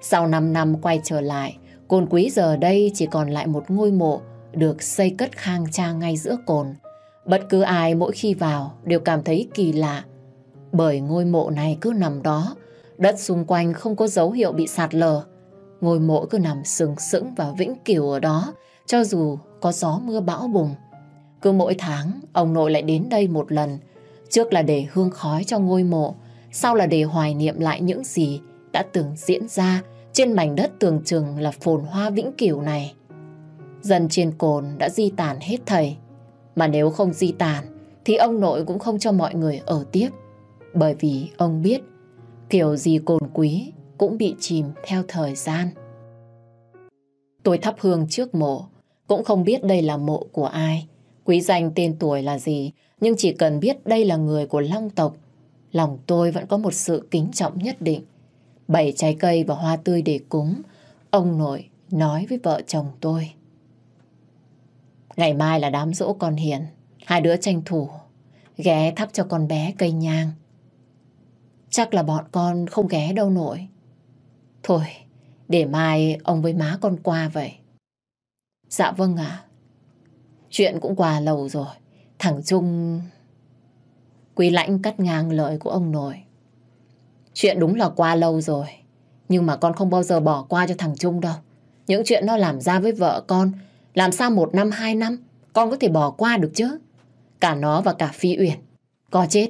Sau 5 năm quay trở lại, cồn quý giờ đây chỉ còn lại một ngôi mộ được xây cất khang trang ngay giữa cồn. Bất cứ ai mỗi khi vào đều cảm thấy kỳ lạ, bởi ngôi mộ này cứ nằm đó, đất xung quanh không có dấu hiệu bị sạt lở. Ngôi mộ cứ nằm sừng sững và vĩnh cửu ở đó, cho dù có gió mưa bão bùng. Cứ mỗi tháng, ông nội lại đến đây một lần, trước là để hương khói cho ngôi mộ, sau là để hoài niệm lại những gì đã từng diễn ra trên mảnh đất tưởng chừng là phồn hoa vĩnh cửu này. Dần trên cồn đã di tản hết thầy. Mà nếu không di tản, thì ông nội cũng không cho mọi người ở tiếp. Bởi vì ông biết, kiểu gì cồn quý cũng bị chìm theo thời gian. Tôi thắp hương trước mộ, cũng không biết đây là mộ của ai. Quý danh tên tuổi là gì, nhưng chỉ cần biết đây là người của Long tộc, lòng tôi vẫn có một sự kính trọng nhất định. Bảy trái cây và hoa tươi để cúng, ông nội nói với vợ chồng tôi. Ngày mai là đám dỗ con Hiền, hai đứa tranh thủ, ghé thắp cho con bé cây nhang. Chắc là bọn con không ghé đâu nổi. Thôi, để mai ông với má con qua vậy. Dạ vâng ạ. Chuyện cũng qua lâu rồi. Thằng Trung... Quý lãnh cắt ngang lời của ông nội. Chuyện đúng là qua lâu rồi. Nhưng mà con không bao giờ bỏ qua cho thằng Trung đâu. Những chuyện nó làm ra với vợ con, làm sao một năm, hai năm, con có thể bỏ qua được chứ? Cả nó và cả Phi Uyển. Có chết,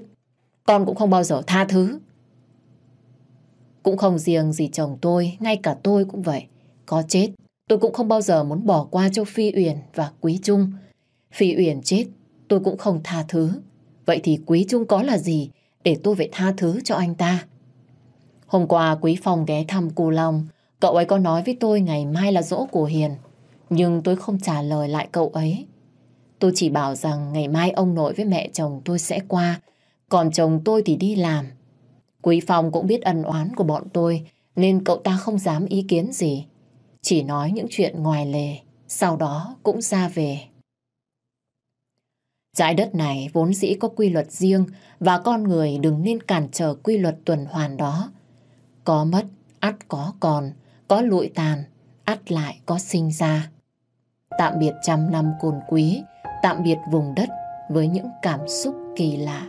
con cũng không bao giờ tha thứ. Cũng không riêng gì chồng tôi, ngay cả tôi cũng vậy. Có chết, tôi cũng không bao giờ muốn bỏ qua cho Phi Uyển và Quý Trung. Phi Uyển chết, tôi cũng không tha thứ. Vậy thì Quý Trung có là gì để tôi phải tha thứ cho anh ta? Hôm qua Quý Phong ghé thăm cô Long, cậu ấy có nói với tôi ngày mai là dỗ của Hiền. Nhưng tôi không trả lời lại cậu ấy. Tôi chỉ bảo rằng ngày mai ông nội với mẹ chồng tôi sẽ qua, còn chồng tôi thì đi làm. Quý Phong cũng biết ân oán của bọn tôi, nên cậu ta không dám ý kiến gì. Chỉ nói những chuyện ngoài lề, sau đó cũng ra về. Trái đất này vốn dĩ có quy luật riêng và con người đừng nên cản trở quy luật tuần hoàn đó. Có mất, ắt có còn, có lụi tàn, ắt lại có sinh ra. Tạm biệt trăm năm cồn quý, tạm biệt vùng đất với những cảm xúc kỳ lạ.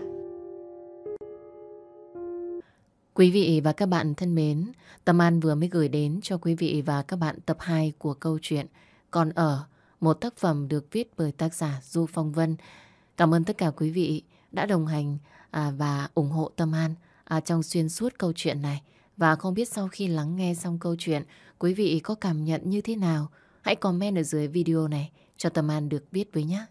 Quý vị và các bạn thân mến, Tâm An vừa mới gửi đến cho quý vị và các bạn tập 2 của câu chuyện Còn ở, một tác phẩm được viết bởi tác giả Du Phong Vân. Cảm ơn tất cả quý vị đã đồng hành à, và ủng hộ Tâm An à, trong xuyên suốt câu chuyện này. Và không biết sau khi lắng nghe xong câu chuyện, quý vị có cảm nhận như thế nào? Hãy comment ở dưới video này cho Tâm An được biết với nhé.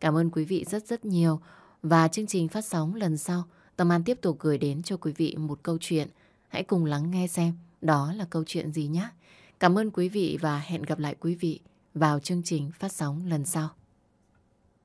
Cảm ơn quý vị rất rất nhiều. Và chương trình phát sóng lần sau, Tâm An tiếp tục gửi đến cho quý vị một câu chuyện. Hãy cùng lắng nghe xem đó là câu chuyện gì nhé. Cảm ơn quý vị và hẹn gặp lại quý vị vào chương trình phát sóng lần sau.